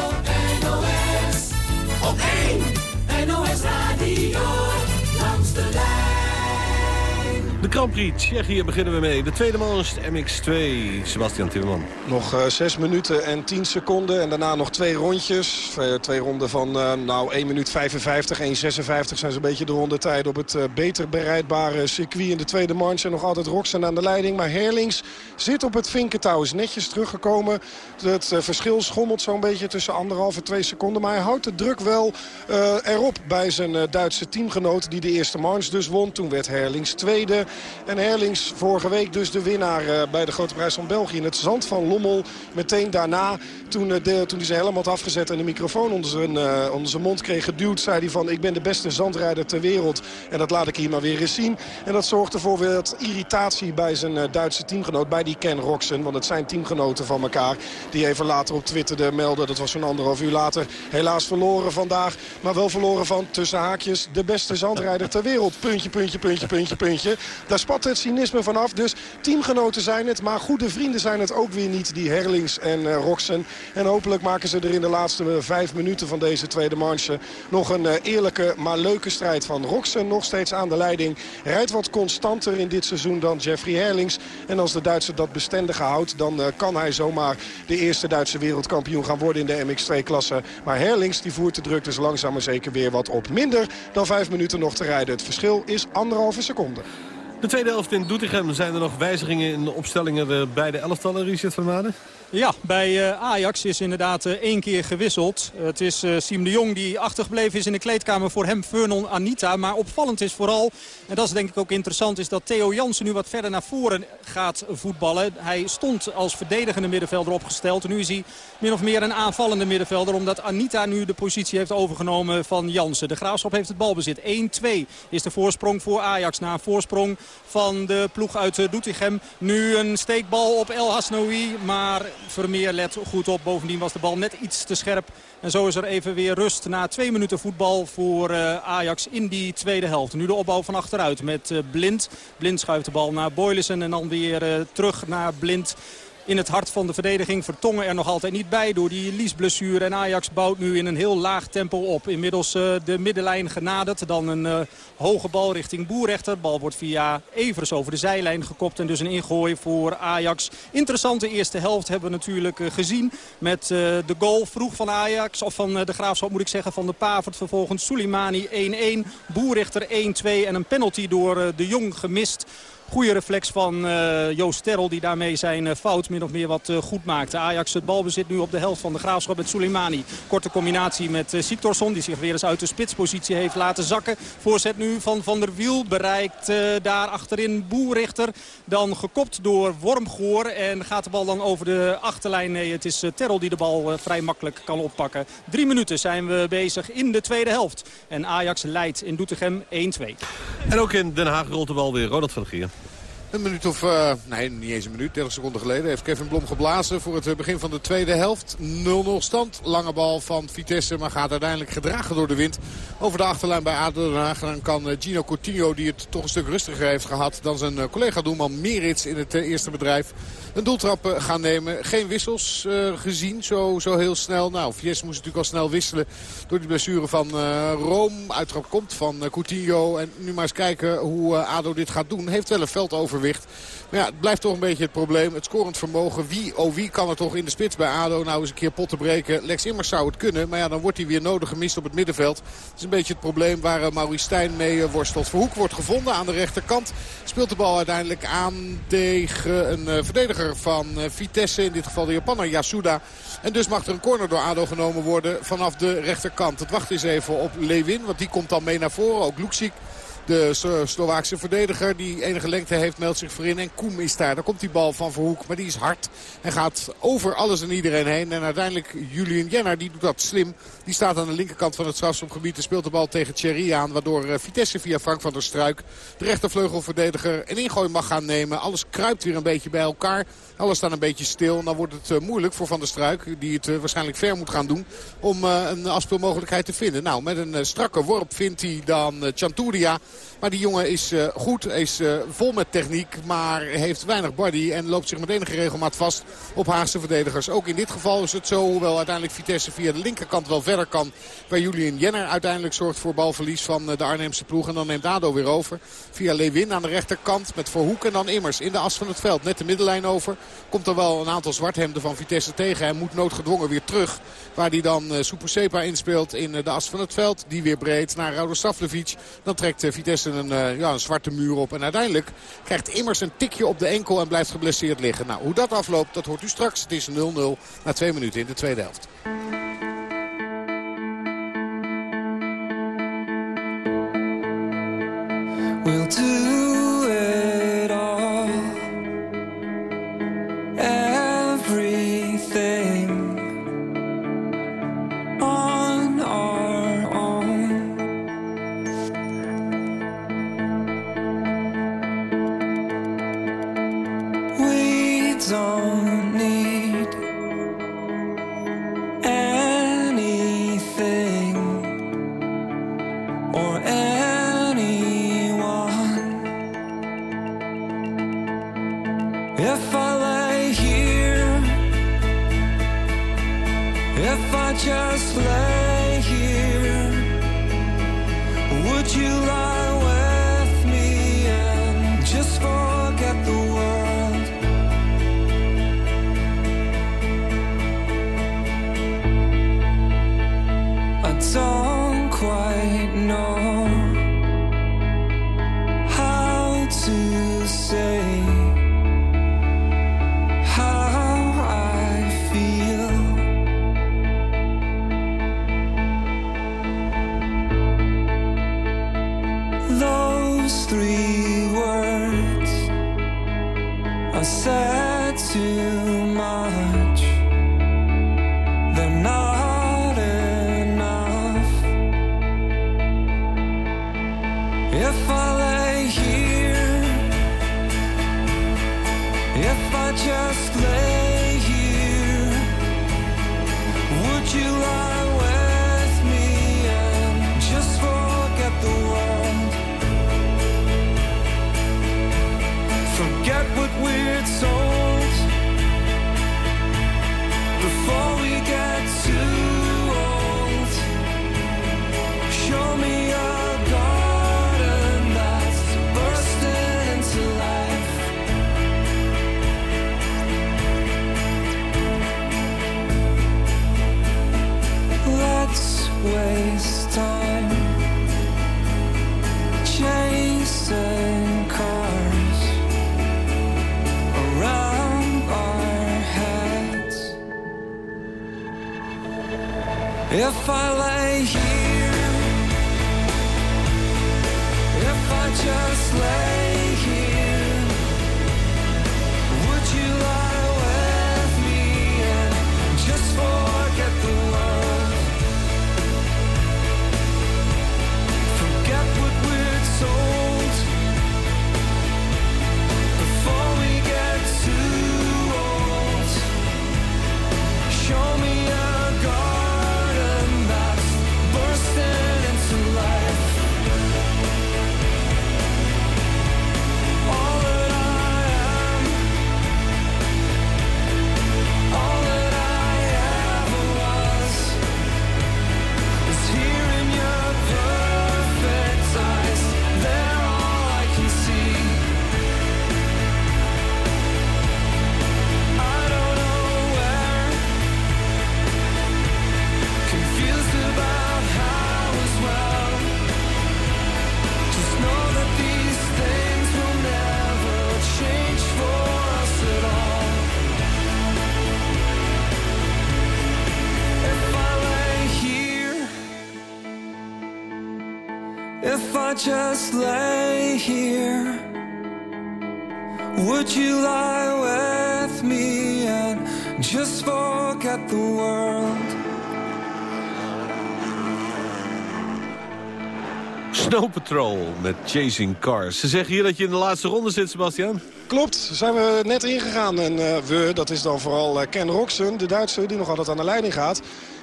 NOS, op 1 NOS Radio, De Grand Prix Tsjechië beginnen we mee. De tweede manche MX2, Sebastian Timmerman. Nog uh, 6 minuten en 10 seconden en daarna nog twee rondjes. Twee ronden van uh, nou 1 minuut 55, 1,56 zijn zo'n beetje de rondetijden op het uh, beter bereidbare circuit in de tweede manche. En nog altijd Roxen aan de leiding, maar Herlings zit op het vinkentouw. Is netjes teruggekomen. Het verschil schommelt zo'n beetje tussen anderhalf en twee seconden. Maar hij houdt de druk wel erop bij zijn Duitse teamgenoot die de eerste manche dus won. Toen werd Herlings tweede. En Herlings vorige week dus de winnaar uh, bij de Grote Prijs van België. In het zand van Lommel. Meteen daarna, toen, uh, de, toen hij zijn helm had afgezet en de microfoon onder zijn, uh, onder zijn mond kreeg geduwd... zei hij van ik ben de beste zandrijder ter wereld. En dat laat ik hier maar weer eens zien. En dat zorgde voor wat irritatie bij zijn Duitse teamgenoot. Bij die Ken Roxen. Want het zijn teamgenoten van elkaar. Die even later op Twitter melden. Dat was zo'n anderhalf uur later. Helaas verloren vandaag. Maar wel verloren van tussen haakjes de beste zandrijder ter wereld. Puntje, puntje, puntje, puntje, puntje. Daar spat het cynisme vanaf. Dus teamgenoten zijn het, maar goede vrienden zijn het ook weer niet. Die Herlings en uh, Roxen. En hopelijk maken ze er in de laatste uh, vijf minuten van deze tweede manche... nog een uh, eerlijke, maar leuke strijd van. Roxen nog steeds aan de leiding. Rijdt wat constanter in dit seizoen dan Jeffrey Herlings. En als de Duitser dat bestendige houdt... dan kan hij zomaar de eerste Duitse wereldkampioen gaan worden in de MX2-klasse. Maar Herlings die voert de druk dus langzaam maar zeker weer wat op. Minder dan vijf minuten nog te rijden. Het verschil is anderhalve seconde. De tweede helft in Doetinchem zijn er nog wijzigingen in de opstellingen bij de elftallen, Richard van Maden? Ja, bij uh, Ajax is inderdaad uh, één keer gewisseld. Het is Siem de Jong die achtergebleven is in de kleedkamer voor hem, Vernon Anita. Maar opvallend is vooral, en dat is denk ik ook interessant, is dat Theo Jansen nu wat verder naar voren gaat voetballen. Hij stond als verdedigende middenvelder opgesteld. Nu is hij min of meer een aanvallende middenvelder. Omdat Anita nu de positie heeft overgenomen van Jansen. De Graafschap heeft het balbezit. 1-2 is de voorsprong voor Ajax na een voorsprong van de ploeg uit Doetinchem. Nu een steekbal op El Hasnoui, maar Vermeer let goed op. Bovendien was de bal net iets te scherp. En zo is er even weer rust na twee minuten voetbal voor uh, Ajax in die tweede helft. Nu de opbouw van achteruit met uh, Blind. Blind schuift de bal naar Boylissen en dan weer terug naar Blind in het hart van de verdediging. Vertongen er nog altijd niet bij door die liesblessure. En Ajax bouwt nu in een heel laag tempo op. Inmiddels uh, de middenlijn genaderd. Dan een uh, hoge bal richting Boerrechter. Bal wordt via Evers over de zijlijn gekopt. En dus een ingooi voor Ajax. Interessante eerste helft hebben we natuurlijk uh, gezien. Met de goal vroeg van Ajax. Of van de Graafschap moet ik zeggen. Van de Pavert. Vervolgens Soleimani 1-1. Boerrechter 1-2. En een penalty door de Jong gemist. Goede reflex van uh, Joost Terrel die daarmee zijn uh, fout min of meer wat uh, goed maakte. Ajax het balbezit nu op de helft van de Graafschap met Soleimani. Korte combinatie met Siktorsson die zich weer eens uit de spitspositie heeft laten zakken. Voorzet nu van Van der Wiel bereikt daar achterin Boerrichter. Dan gekopt door Wormgoor en gaat de bal dan over de achterlijn. Nee, het is Terrel die de bal vrij makkelijk kan oppakken. Drie minuten zijn we bezig in de tweede helft. En Ajax leidt in Doetinchem 1-2. En ook in Den Haag rolt de bal weer Ronald van der Gier. Een minuut of, uh, nee niet eens een minuut, 30 seconden geleden heeft Kevin Blom geblazen voor het begin van de tweede helft. 0-0 stand, lange bal van Vitesse, maar gaat uiteindelijk gedragen door de wind over de achterlijn bij ADO Den Haag. Dan kan Gino Coutinho, die het toch een stuk rustiger heeft gehad dan zijn collega doelman Merits in het eerste bedrijf, een doeltrap gaan nemen. Geen wissels gezien, zo, zo heel snel. Nou, Vitesse moest natuurlijk al snel wisselen door die blessure van Rome. Uittrap komt van Coutinho en nu maar eens kijken hoe ADO dit gaat doen. Heeft wel een veld over Maar ja, het blijft toch een beetje het probleem. Het scorend vermogen. Wie, oh wie kan er toch in de spits bij ADO nou eens een keer potten breken. Lex Immers zou het kunnen. Maar ja, dan wordt hij weer nodig gemist op het middenveld. Dat is een beetje het probleem waar uh, Maurice Stijn mee uh, worstelt. Verhoek wordt gevonden aan de rechterkant. Speelt de bal uiteindelijk aan tegen een uh, verdediger van Vitesse. In dit geval de Japaner Yasuda. En dus mag er een corner door ADO genomen worden vanaf de rechterkant. Het wacht eens even op Lewin. Want die komt dan mee naar voren. Ook Luxiek. De Slovaakse verdediger die enige lengte heeft meldt zich voorin. En Koem is daar. Daar komt die bal van Verhoek. Maar die is hard. En gaat over alles en iedereen heen. En uiteindelijk Julian Jenner die doet dat slim. Die staat aan de linkerkant van het strafschopgebied. En speelt de bal tegen Thierry aan. Waardoor Vitesse via Frank van der Struik de rechtervleugelverdediger een ingooi mag gaan nemen. Alles kruipt weer een beetje bij elkaar. Alles staat een beetje stil. En dan wordt het uh, moeilijk voor Van der Struik. Die het uh, waarschijnlijk ver moet gaan doen. Om een afspeelmogelijkheid te vinden. Nou, met een strakke worp vindt hij dan Chanturia. Maar die jongen is uh, goed, is uh, vol met techniek, maar heeft weinig body en loopt zich met enige regelmaat vast op Haagse verdedigers. Ook in dit geval is het zo, hoewel uiteindelijk Vitesse via de linkerkant wel verder kan. Waar Julian Jenner uiteindelijk zorgt voor balverlies van uh, de Arnhemse ploeg. En dan neemt Ado weer over via Lewin aan de rechterkant met Verhoek en dan Immers in de as van het veld. Net de middellijn over. Komt er wel een aantal zwarthemden van Vitesse tegen. Hij moet noodgedwongen weer terug. Waar hij dan uh, Supersepa inspeelt in de as van het veld. Die weer breed naar Raudo Savlevic. Dan trekt uh, Vitesse een, uh, ja, een zwarte muur op. En uiteindelijk krijgt Immers een tikje op de enkel en blijft geblesseerd liggen. Nou, hoe dat afloopt, dat hoort u straks. Het is 0-0 na twee minuten in de tweede helft. We'll do it all. We If I lay here, if I just lay Patrol met Chasing Cars. Ze zeggen hier dat je in de laatste ronde zit, Sebastian. Klopt, zijn we net ingegaan. En eh, we, dat is dan vooral eh, Ken Roxen, de Duitser die nog altijd aan de leiding gaat.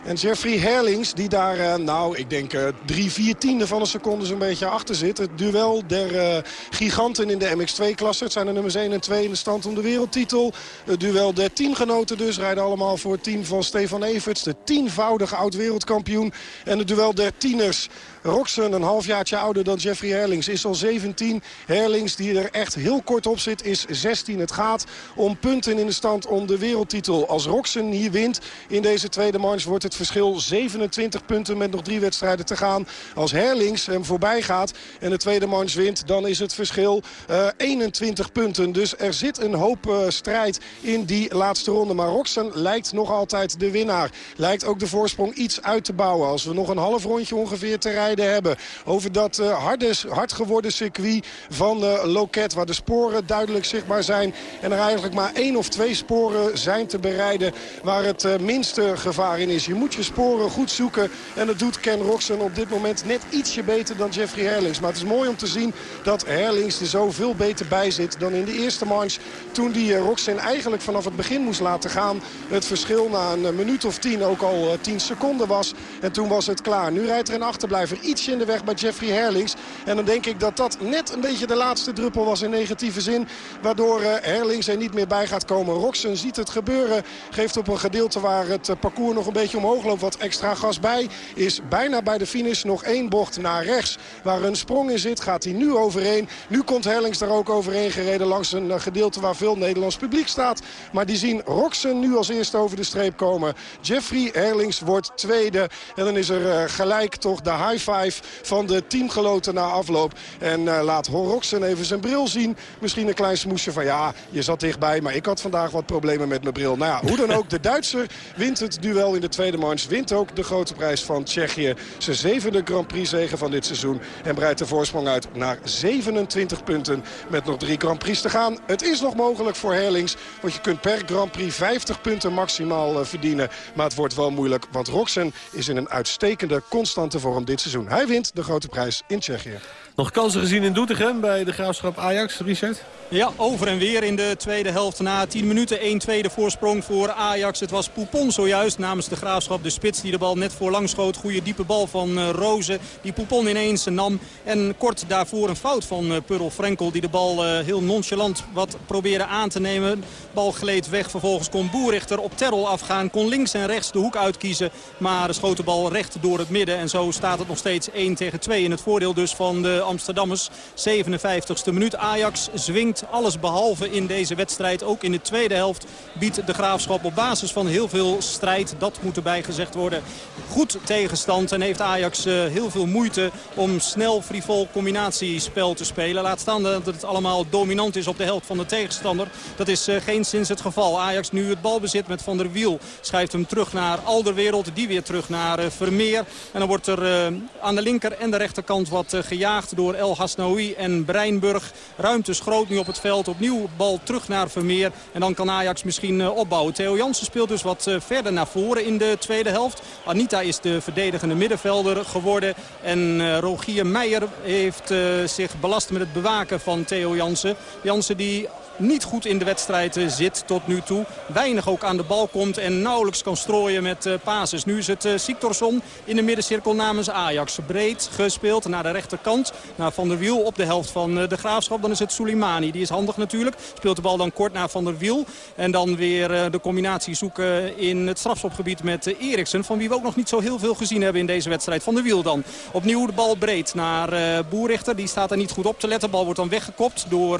En Jeffrey Herlings, die daar, eh, nou, ik denk eh, drie, vier tiende van een seconde zo'n beetje achter zit. Het duel der eh, giganten in de MX2-klasse. Het zijn de nummers 1 en 2 in de stand om de wereldtitel. Het duel der teamgenoten dus. Rijden allemaal voor het team van Stefan Everts. De tienvoudige oud-wereldkampioen. En het duel der tieners. Roxen, een halfjaartje ouder dan Jeffrey Herlings, is al 17. Herlings, die er echt heel kort op zit, is 16. Het gaat om punten in de stand om de wereldtitel. Als Roxen hier wint in deze tweede manche wordt het verschil 27 punten met nog drie wedstrijden te gaan. Als Herlings hem voorbij gaat en de tweede manche wint, dan is het verschil uh, 21 punten. Dus er zit een hoop uh, strijd in die laatste ronde. Maar Roxen lijkt nog altijd de winnaar. Lijkt ook de voorsprong iets uit te bouwen. Als we nog een half rondje ongeveer te rijden hebben. Over dat uh, harde, hard geworden circuit van Loket. Waar de sporen duidelijk zichtbaar zijn. En er eigenlijk maar één of twee sporen zijn te bereiden. Waar het minste gevaar in is. Je moet je sporen goed zoeken. En dat doet Ken Roxen op dit moment net ietsje beter dan Jeffrey Herlings. Maar het is mooi om te zien dat Herlings er zo veel beter bij zit dan in de eerste manche. Toen die Roxen eigenlijk vanaf het begin moest laten gaan. Het verschil na een minuut of tien ook al tien seconden was. En toen was het klaar. Nu rijdt er een achterblijver ietsje in de weg bij Jeffrey Herlings. En dan denk ik dat dat net een beetje de laatste druppel was in negatieve zin. Waardoor Herlings er niet meer bij gaat komen. Roxen ziet het gebeuren. Geeft op een gedeelte waar het parcours nog een beetje loopt wat extra gas bij. Is bijna bij de finish nog één bocht naar rechts. Waar een sprong in zit gaat hij nu overheen. Nu komt Herlings daar ook overheen gereden langs een uh, gedeelte waar veel Nederlands publiek staat. Maar die zien Roxen nu als eerste over de streep komen. Jeffrey Herlings wordt tweede. En dan is er gelijk toch de high five van de teamgenoten na afloop. En uh, laat Horroxen even zijn bril zien. Misschien een klein smoesje van ja, je zat dichtbij. Maar ik had vandaag wat problemen met mijn bril. Nou ja, hoe dan ook, de Duitser wint het duel in de tweede manche. Wint ook de grote prijs van Tsjechië. Zijn zevende Grand Prix zegen van dit seizoen. En breidt de voorsprong uit naar 27 punten. Met nog drie Grand Prix te gaan. Het is nog mogelijk voor Herlings. Want je kunt per Grand Prix 50 punten maximaal uh, verdienen. Maar het wordt wel moeilijk. Want Roxen is in een uitstekende, constante vorm dit seizoen. Hij wint de grote prijs in Tsjechië. Nog kansen gezien in Doetinchem bij de Graafschap Ajax, Richard? Ja, over en weer in de tweede helft. Na 10 minuten 1-2 de voorsprong voor Ajax. Het was Poupon zojuist namens de Graafschap. De spits die de bal net voorlang schoot. Goede diepe bal van uh, Rozen. Die Poupon ineens nam. En kort daarvoor een fout van uh, Purl Frenkel. Die de bal uh, heel nonchalant wat probeerde aan te nemen. Bal gleed weg. Vervolgens kon Boerichter op Terrel afgaan. Kon links en rechts de hoek uitkiezen. Maar schoot de bal recht door het midden. En zo staat het nog steeds 1 tegen 2. In het voordeel dus van de Amsterdammers. 57ste minuut. Ajax zwingt alles behalve in deze wedstrijd. Ook in de tweede helft biedt de Graafschap op basis van heel veel strijd. Dat moet erbij gezegd worden. Goed tegenstand en heeft Ajax uh, heel veel moeite om snel frivol combinatiespel te spelen. Laat staan dat het allemaal dominant is op de helft van de tegenstander. Dat is uh, geen sinds het geval. Ajax nu het balbezit met Van der Wiel. Schrijft hem terug naar Alderwereld. Die weer terug naar uh, Vermeer. En dan wordt er aan de linker en de rechterkant wat gejaagd door El Hasnaoui en Breinburg. Ruimtes groot nu op het veld. Opnieuw bal terug naar Vermeer. En dan kan Ajax misschien uh, opbouwen. Theo Jansen speelt dus wat uh, verder naar voren in de tweede helft. Anita is de verdedigende middenvelder geworden. En uh, Rogier Meijer heeft zich belast met het bewaken van Theo Jansen. Jansen die niet goed in de wedstrijd uh, zit tot nu toe. Weinig ook aan de bal komt en nauwelijks kan strooien met uh, pases. Nu is het uh, Siktorsson in de middencirkel namens Ajax. Breed gespeeld naar de rechterkant. Naar Van der Wiel op de helft van de Graafschap. Dan is het Soleimani. Die is handig natuurlijk. Speelt de bal dan kort naar Van der Wiel. En dan weer de combinatie zoeken in het strafschopgebied met Eriksen. Van wie we ook nog niet zo heel veel gezien hebben in deze wedstrijd. Van der Wiel dan. Opnieuw de bal breed naar Boerichter. Die staat er niet goed op te letten. De bal wordt dan weggekopt door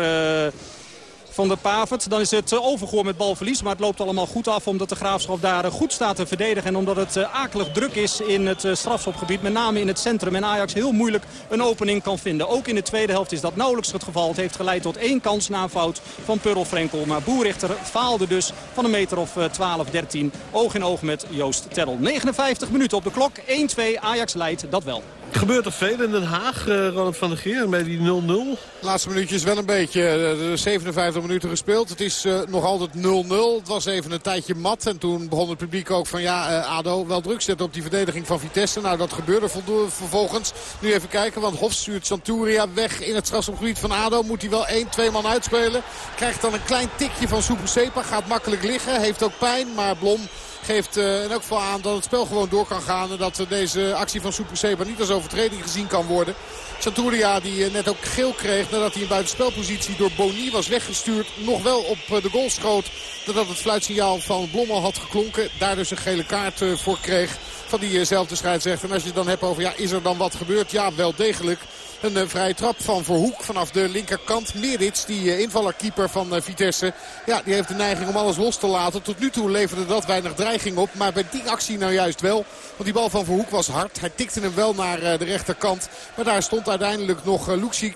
van de Pavert. Dan is het overgoor met balverlies. Maar het loopt allemaal goed af omdat de Graafschap daar goed staat te verdedigen. En omdat het akelig druk is in het strafschopgebied. Met name in het centrum. En Ajax heel moeilijk een opening kan vinden. Ook in de tweede helft is dat nauwelijks het geval. Het heeft geleid tot één kans na een fout van Purl Frenkel. Maar Boerichter faalde dus van een meter of 12, 13. Oog in oog met Joost Terrel. 59 minuten op de klok. 1-2 Ajax leidt dat wel. Gebeurt er veel in Den Haag, uh, Ronald van der Geer, bij die 0-0? De laatste minuutjes wel een beetje. Uh, 57 minuten gespeeld. Het is uh, nog altijd 0-0. Het was even een tijdje mat. En toen begon het publiek ook van ja, ADO wel druk zetten op die verdediging van Vitesse. Nou, dat gebeurde vervolgens. Nu even kijken, want Hof stuurt Santuria weg in het strafschopgebied van ADO. Moet hij wel 1, 2 man uitspelen. Krijgt dan een klein tikje van Sepa. Gaat makkelijk liggen. Heeft ook pijn, maar Blom geeft uh, in elk geval aan dat het spel gewoon door kan gaan. En dat uh, deze actie van Superseba niet als overtreding gezien kan worden. Chanturia die uh, net ook geel kreeg nadat hij in buitenspelpositie door Boni was weggestuurd. Nog wel op de goal schoot. Nadat het fluitsignaal van Blommel had geklonken. Daar dus een gele kaart voor kreeg van diezelfde scheidsrechter. En als je het dan hebt over ja, is er dan wat gebeurd? Ja, wel degelijk. Een uh, vrije trap van Verhoek vanaf de linkerkant. Merits, die uh, invallerkeeper van uh, Vitesse. Ja, die heeft de neiging om alles los te laten. Tot nu toe leverde dat weinig dreiging op. Maar bij die actie nou juist wel. Want die bal van Verhoek was hard. Hij tikte hem wel naar de rechterkant. Maar daar stond uiteindelijk nog Luxiek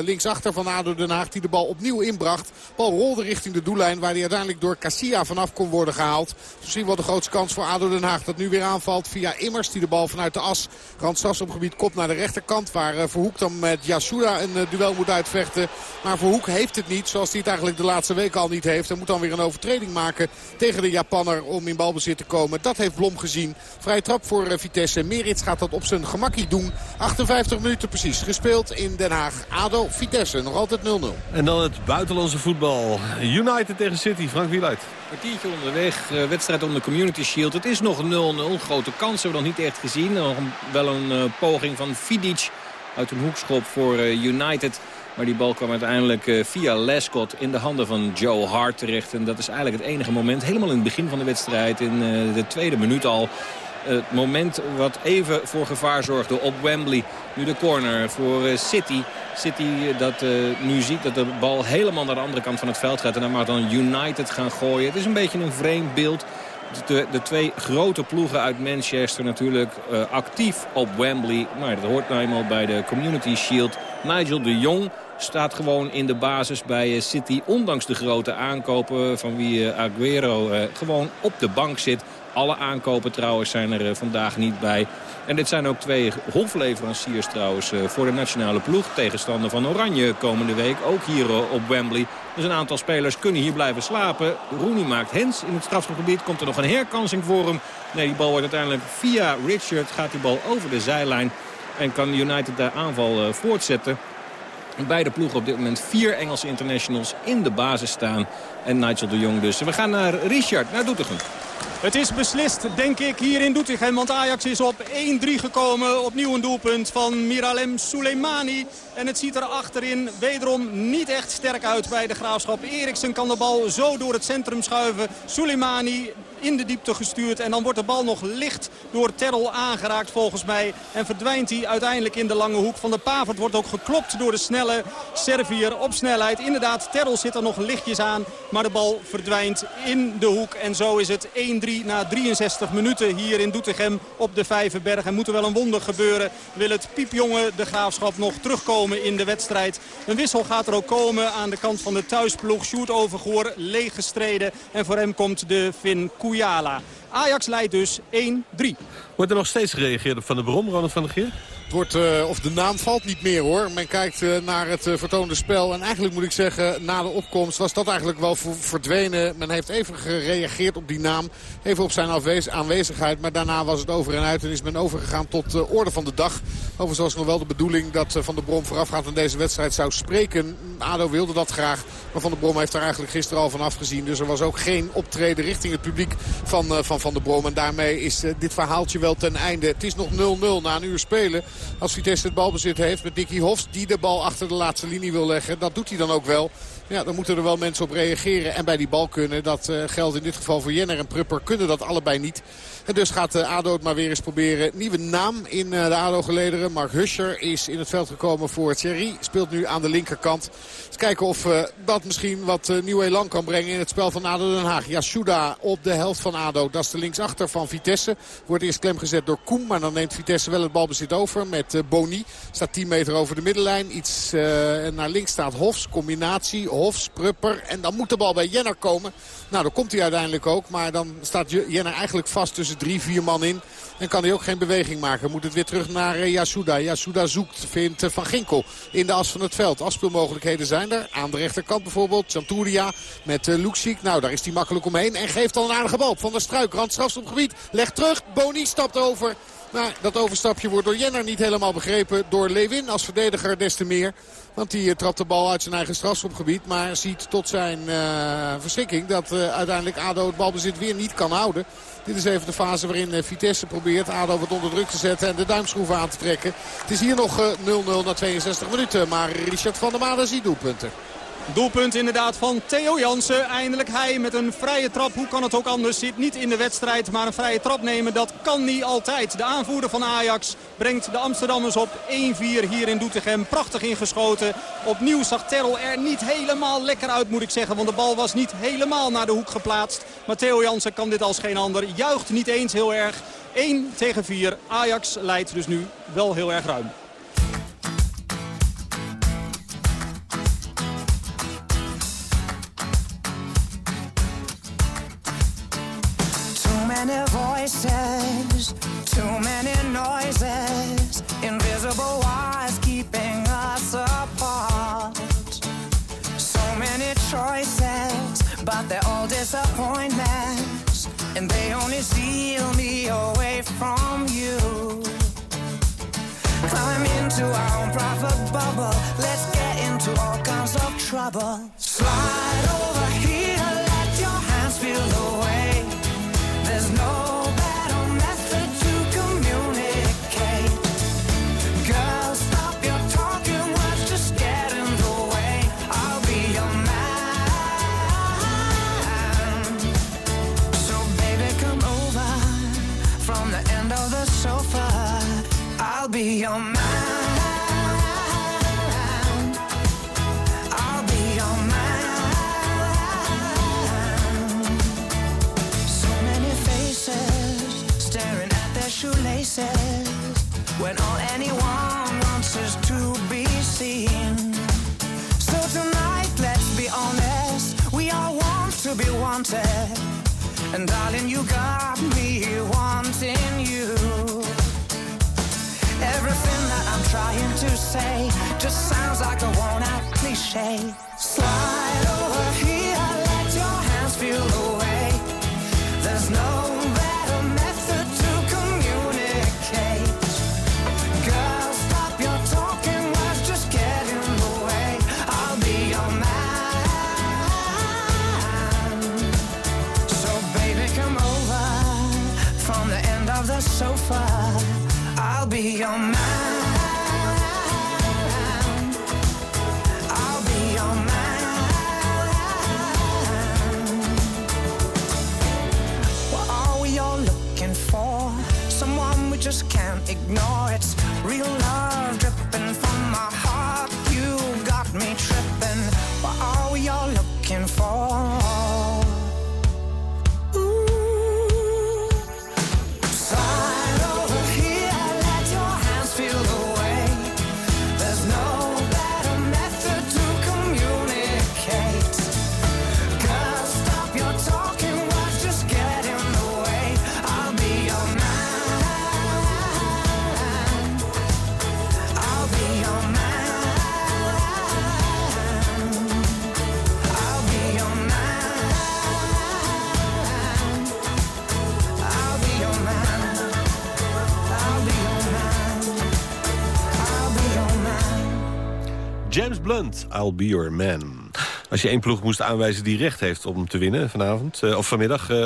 linksachter van ADO Den Haag. Die de bal opnieuw inbracht. Bal rolde richting de doellijn. Waar hij uiteindelijk door Cassia vanaf kon worden gehaald. Misschien wel de grootste kans voor ADO Den Haag. Dat nu weer aanvalt via Immers. Die de bal vanuit de as. Randstrafstopgebied komt naar de rechterkant. Waar Verhoek Verhoek dan met Yasuda een uh, duel moet uitvechten. Maar Verhoek heeft het niet zoals hij het eigenlijk de laatste week al niet heeft. Hij moet dan weer een overtreding maken tegen de Japanner om in balbezit te komen. Dat heeft Blom gezien. Vrije trap voor uh, Vitesse. Merits gaat dat op zijn gemakkie doen. 58 minuten precies gespeeld in Den Haag. ADO, Vitesse, nog altijd 0-0. En dan het buitenlandse voetbal. United tegen City, Frank Wieluid. Kwartiertje onderweg, uh, wedstrijd om de Community Shield. Het is nog 0-0, grote kans hebben we nog niet echt gezien. Nog wel een uh, poging van Vidic uit een hoekschop voor United. Maar die bal kwam uiteindelijk via Lescott in de handen van Joe Hart terecht. En dat is eigenlijk het enige moment, helemaal in het begin van de wedstrijd, in de tweede minuut al. Het moment wat even voor gevaar zorgde op Wembley. Nu de corner voor City. City dat nu ziet dat de bal helemaal naar de andere kant van het veld gaat. En dan mag dan United gaan gooien. Het is een beetje een vreemd beeld de, de, twee grote ploegen uit Manchester natuurlijk uh, actief op Wembley. Maar dat hoort nou eenmaal bij de Community Shield. Nigel de Jong staat gewoon in de basis bij City. Ondanks de grote aankopen van wie uh, Aguero gewoon op de bank zit. Alle aankopen trouwens zijn er vandaag niet bij. En dit zijn ook twee hofleveranciers trouwens voor de nationale ploeg. Tegenstander van Oranje komende week. Ook hier op Wembley. Dus een aantal spelers kunnen hier blijven slapen. Rooney maakt hens in het strafschopgebied. Komt er nog een herkansing voor hem. Nee, die bal wordt uiteindelijk via Richard. Gaat die bal over de zijlijn. En kan United de aanval uh, voortzetten. Beide ploegen op dit moment vier Engelse internationals in de basis staan. En Nigel de Jong dus. We gaan naar Richard, naar Doetinchem. Het is beslist, denk ik, hier in Doetinchem. Want Ajax is op 1-3 gekomen. Opnieuw een doelpunt van Miralem Soleimani. En het ziet er achterin wederom niet echt sterk uit bij de Graafschap. Eriksen kan de bal zo door het centrum schuiven. Soleimani in de diepte gestuurd. En dan wordt de bal nog licht door Terrell aangeraakt volgens mij. En verdwijnt hij uiteindelijk in de lange hoek. Van de Pavert wordt ook geklopt door de snelle Servier op snelheid. Inderdaad, Terrell zit er nog lichtjes aan. Maar de bal verdwijnt in de hoek. En zo is het 1-3 na 63 minuten hier in Doetinchem op de Vijverberg. En moet er wel een wonder gebeuren. Wil het piepjonge de Graafschap nog terugkomen in de wedstrijd. Een wissel gaat er ook komen aan de kant van de thuisploeg. Sjoerd Overgoor leeg gestreden. En voor hem komt de Finn Ajax leidt dus 1-3. Wordt er nog steeds gereageerd op Van der Brom, Ronald van der Geer? Uh, of de naam valt niet meer hoor. Men kijkt uh, naar het uh, vertoonde spel. En eigenlijk moet ik zeggen, na de opkomst was dat eigenlijk wel verdwenen. Men heeft even gereageerd op die naam. Even op zijn aanwezigheid. Maar daarna was het over en uit. En is men overgegaan tot orde van de dag. Overigens was nog wel de bedoeling dat Van der Brom voorafgaand aan deze wedstrijd zou spreken. ADO wilde dat graag. Maar Van der Brom heeft er eigenlijk gisteren al van afgezien. Dus er was ook geen optreden richting het publiek van Van, van der Brom. En daarmee is dit verhaaltje wel ten einde. Het is nog 0-0 na een uur spelen. Als Vitesse het balbezit heeft met Nicky Hofs die de bal achter de laatste linie wil leggen. Dat doet hij dan ook wel. Ja, dan moeten er wel mensen op reageren en bij die bal kunnen. Dat uh, geldt in dit geval voor Jenner en Prupper. Kunnen dat allebei niet. En dus gaat uh, ADO het maar weer eens proberen. Nieuwe naam in uh, de ADO-gelederen. Mark Huscher is in het veld gekomen voor Thierry. Speelt nu aan de linkerkant. Eens kijken of uh, dat misschien wat nieuw elan kan brengen in het spel van ADO Den Haag. Yasuda op de helft van ADO. Dat is de linksachter van Vitesse. Wordt eerst klem gezet door Koem. Maar dan neemt Vitesse wel het balbezit over met Boni. Staat 10 meter over de middenlijn. Iets naar links staat Hofs. Combinatie Hofs, Prupper. En dan moet de bal bij Jenner komen. Nou, dan komt hij uiteindelijk ook. Maar dan staat Jenner eigenlijk vast tussen drie, vier man in. En kan hij ook geen beweging maken. Moet het weer terug naar uh, Yasuda. Yasuda zoekt, vindt uh, Van Ginkel in de as van het veld. Afspeelmogelijkheden zijn er. Aan de rechterkant bijvoorbeeld. Chanturia met uh, Luxiek. Nou, daar is hij makkelijk omheen. En geeft dan een aardige bal op Van der Struik. Rand strafstopgebied. Legt terug. Boni stapt over. Maar dat overstapje wordt door Jenner niet helemaal begrepen. Door Lewin als verdediger des te meer. Want die eh, trapt de bal uit zijn eigen strafschopgebied. Maar ziet tot zijn uh, verschrikking dat uiteindelijk ADO het balbezit weer niet kan houden. Dit is even de fase waarin uh, Vitesse probeert ADO wat onder druk te zetten en de duimschroeven aan te trekken. Het is hier nog 0-0 na 62 minuten. Maar Richard van der Maden ziet doelpunten. Doelpunt inderdaad van Theo Jansen. Eindelijk hij met een vrije trap. Hoe kan het ook anders? Zit niet in de wedstrijd, maar een vrije trap nemen, dat kan niet altijd. De aanvoerder van Ajax brengt de Amsterdammers op 1-4 hier in Doetinchem. Prachtig ingeschoten. Opnieuw zag Terrell er niet helemaal lekker uit, moet ik zeggen. Want de bal was niet helemaal naar de hoek geplaatst. Maar Theo Jansen kan dit als geen ander. Juicht niet eens heel erg. 1 tegen 4. Ajax leidt dus nu wel heel erg ruim. Many voices, too many noises, invisible wires keeping us apart. So many choices, but they're all disappointments, and they only steal me away from you. Climb into our own private bubble, let's get into all kinds of trouble. Slide over here, I'll be your man. Als je één ploeg moest aanwijzen die recht heeft om te winnen vanavond... eh, of vanmiddag, eh,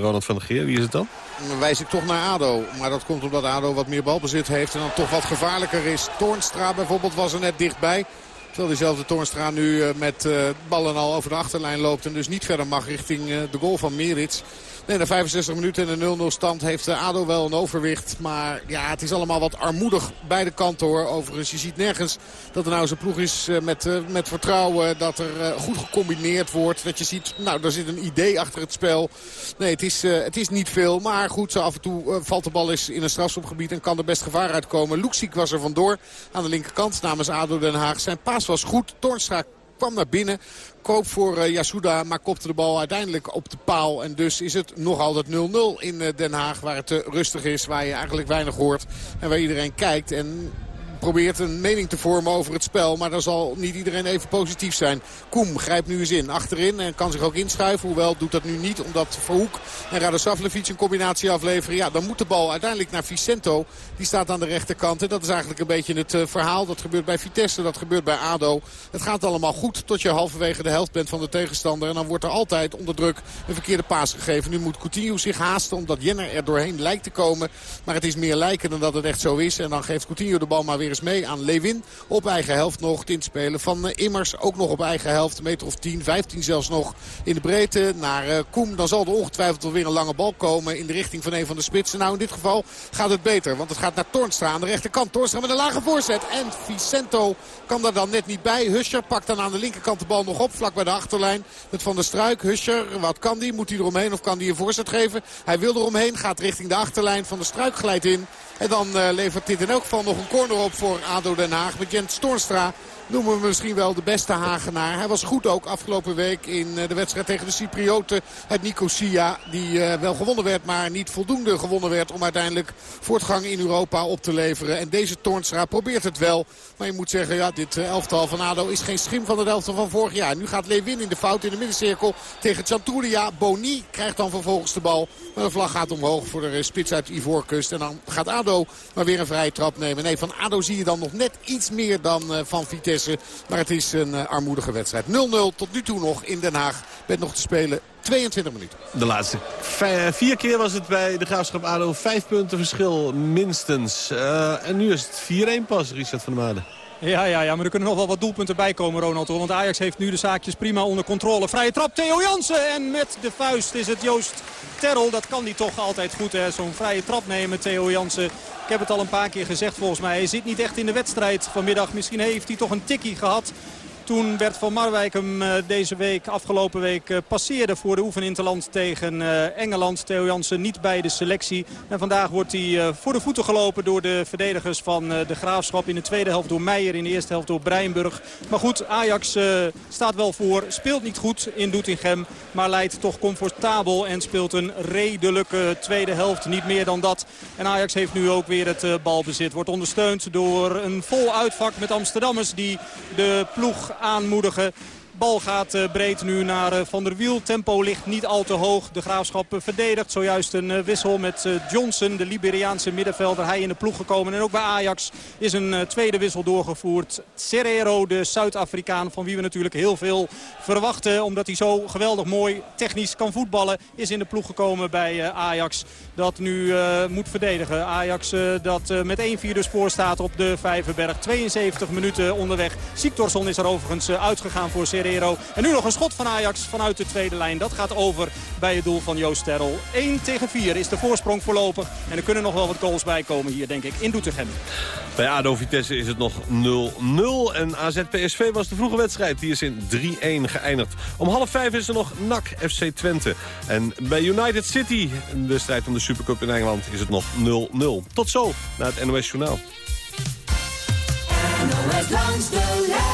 Ronald van der Geer, wie is het dan? Dan wijs ik toch naar ADO. Maar dat komt omdat ADO wat meer balbezit heeft en dan toch wat gevaarlijker is. Toornstra bijvoorbeeld was er net dichtbij. Terwijl diezelfde Toornstra nu eh, met ballen al over de achterlijn loopt. En dus niet verder mag richting de goal van Merits. Nee, na 65 minuten en een 0-0 stand heeft eh, ADO wel een overwicht. Maar ja, het is allemaal wat armoedig beide kanten hoor. Overigens, je ziet nergens dat er nou zo'n ploeg is eh, met, eh, met vertrouwen. Dat er goed gecombineerd wordt. Dat je ziet, nou, daar zit een idee achter het spel. Nee, het is, het is niet veel. Maar goed, zo af en toe valt de bal eens in een strafschopgebied. En kan er best gevaar uitkomen. Luxiek was er vandoor aan de linkerkant namens ADO Den Haag. Zijn paas was goed. Toornstra kwam naar binnen. Koop voor eh, Yasuda, maar kopte de bal uiteindelijk op de paal. En dus is het nog altijd 0-0 in eh, Den Haag. Waar het eh, rustig is, waar je eigenlijk weinig hoort. En waar iedereen kijkt. En probeert een mening te vormen over het spel. Maar dan zal niet iedereen even positief zijn. Koem grijpt nu eens in achterin en kan zich ook inschuiven. Hoewel doet dat nu niet omdat Verhoek en Radosavljevic een combinatie afleveren. Ja, dan moet de bal uiteindelijk naar Vicento. Die staat aan de rechterkant. En dat is eigenlijk een beetje het verhaal. Dat gebeurt bij Vitesse, dat gebeurt bij ADO. Het gaat allemaal goed tot je halverwege de helft bent van de tegenstander. En dan wordt er altijd onder druk een verkeerde paas gegeven. Nu moet Coutinho zich haasten omdat Jenner er doorheen lijkt te komen. Maar het is meer lijken dan dat het echt zo is. En dan geeft Coutinho de bal maar weer mee aan Lewin. Op eigen helft nog het inspelen van eh, Immers. Ook nog op eigen helft. Een meter of 10, 15 zelfs nog in de breedte naar uh, Koem. Dan zal er ongetwijfeld wel weer een lange bal komen in de richting van een van de spitsen. Nou in dit geval gaat het beter. Want het gaat naar Tornstra aan de rechterkant. Tornstra met een lage voorzet. En Vicento kan daar dan net niet bij. Huscher pakt dan aan de linkerkant de bal nog op. Vlak bij de achterlijn met Van der Struik. Huscher, wat kan die? Moet hij eromheen of kan hij een voorzet geven? Hij wil eromheen. Gaat richting de achterlijn. Van der Struik glijdt in. En dan uh, levert dit in elk geval nog een corner op voor ADO Den Haag. Met Jens Toornstra noemen we misschien wel de beste Hagenaar. Hij was goed ook afgelopen week in de wedstrijd tegen de Cyprioten uit Nicosia. Die uh, wel gewonnen werd, maar niet voldoende gewonnen werd om uiteindelijk voortgang in Europa op te leveren. En deze Toornstra probeert het wel. Maar je moet zeggen, ja, dit elftal van ADO is geen schim van het elftal van vorig jaar. Nu gaat Lewin in de fout in de middencirkel tegen Chanturia. Boni krijgt dan vervolgens de bal. Maar de vlag gaat omhoog voor de spits uit Ivoorkust. En dan gaat ADO maar weer een vrije trap nemen. Nee, van ADO zie je dan nog net iets meer dan van Vitesse. Maar het is een uh, armoedige wedstrijd. 0-0 tot nu toe nog in Den Haag. Met nog te spelen 22 minuten. De laatste vier keer was het bij de Graafschap ADO. Vijf punten verschil minstens. Uh, en nu is het 4-1 pas, Richard van der Maden. Ja, ja, ja, maar er kunnen nog wel wat doelpunten bij komen, Ronald. Want Ajax heeft nu de zaakjes prima onder controle. Vrije trap, Theo Jansen. En met de vuist is het Joost Terrel. Dat kan hij toch altijd goed, Zo'n vrije trap nemen, Theo Jansen. Ik heb het al een paar keer gezegd volgens mij. Hij zit niet echt in de wedstrijd vanmiddag. Misschien heeft hij toch een tikkie gehad. Toen Bert van Marwijk hem deze week, afgelopen week, passeerde voor de oefeninterland tegen Engeland. Theo Jansen niet bij de selectie. En vandaag wordt hij voor de voeten gelopen door de verdedigers van de Graafschap. In de tweede helft door Meijer, in de eerste helft door Breinburg. Maar goed, Ajax staat wel voor. Speelt niet goed in Doetinchem, maar leidt toch comfortabel. En speelt een redelijke tweede helft, niet meer dan dat. En Ajax heeft nu ook weer het balbezit. Wordt ondersteund door een vol uitvak met Amsterdammers die de ploeg aanmoedigen. Bal gaat breed nu naar Van der Wiel. Tempo ligt niet al te hoog. De Graafschap verdedigt. Zojuist een wissel met Johnson, de Liberiaanse middenvelder. Hij in de ploeg gekomen. En ook bij Ajax is een tweede wissel doorgevoerd. Serrero, de Zuid-Afrikaan, van wie we natuurlijk heel veel verwachten. Omdat hij zo geweldig mooi technisch kan voetballen. Is in de ploeg gekomen bij Ajax. Dat nu moet verdedigen. Ajax dat met 1-4 de spoor staat op de Vijverberg. 72 minuten onderweg. Siktorsson is er overigens uitgegaan voor Serrero. En nu nog een schot van Ajax vanuit de tweede lijn. Dat gaat over bij het doel van Joost Terrel. 1 tegen 4 is de voorsprong voorlopig. En er kunnen nog wel wat goals bij komen hier, denk ik, in Doetinchem. Bij ADO Vitesse is het nog 0-0. En AZ PSV was de vroege wedstrijd. Die is in 3-1 geëindigd. Om half vijf is er nog NAC FC Twente. En bij United City, de strijd om de Supercup in Engeland, is het nog 0-0. Tot zo, naar het NOS Journaal. NOS langs de lijn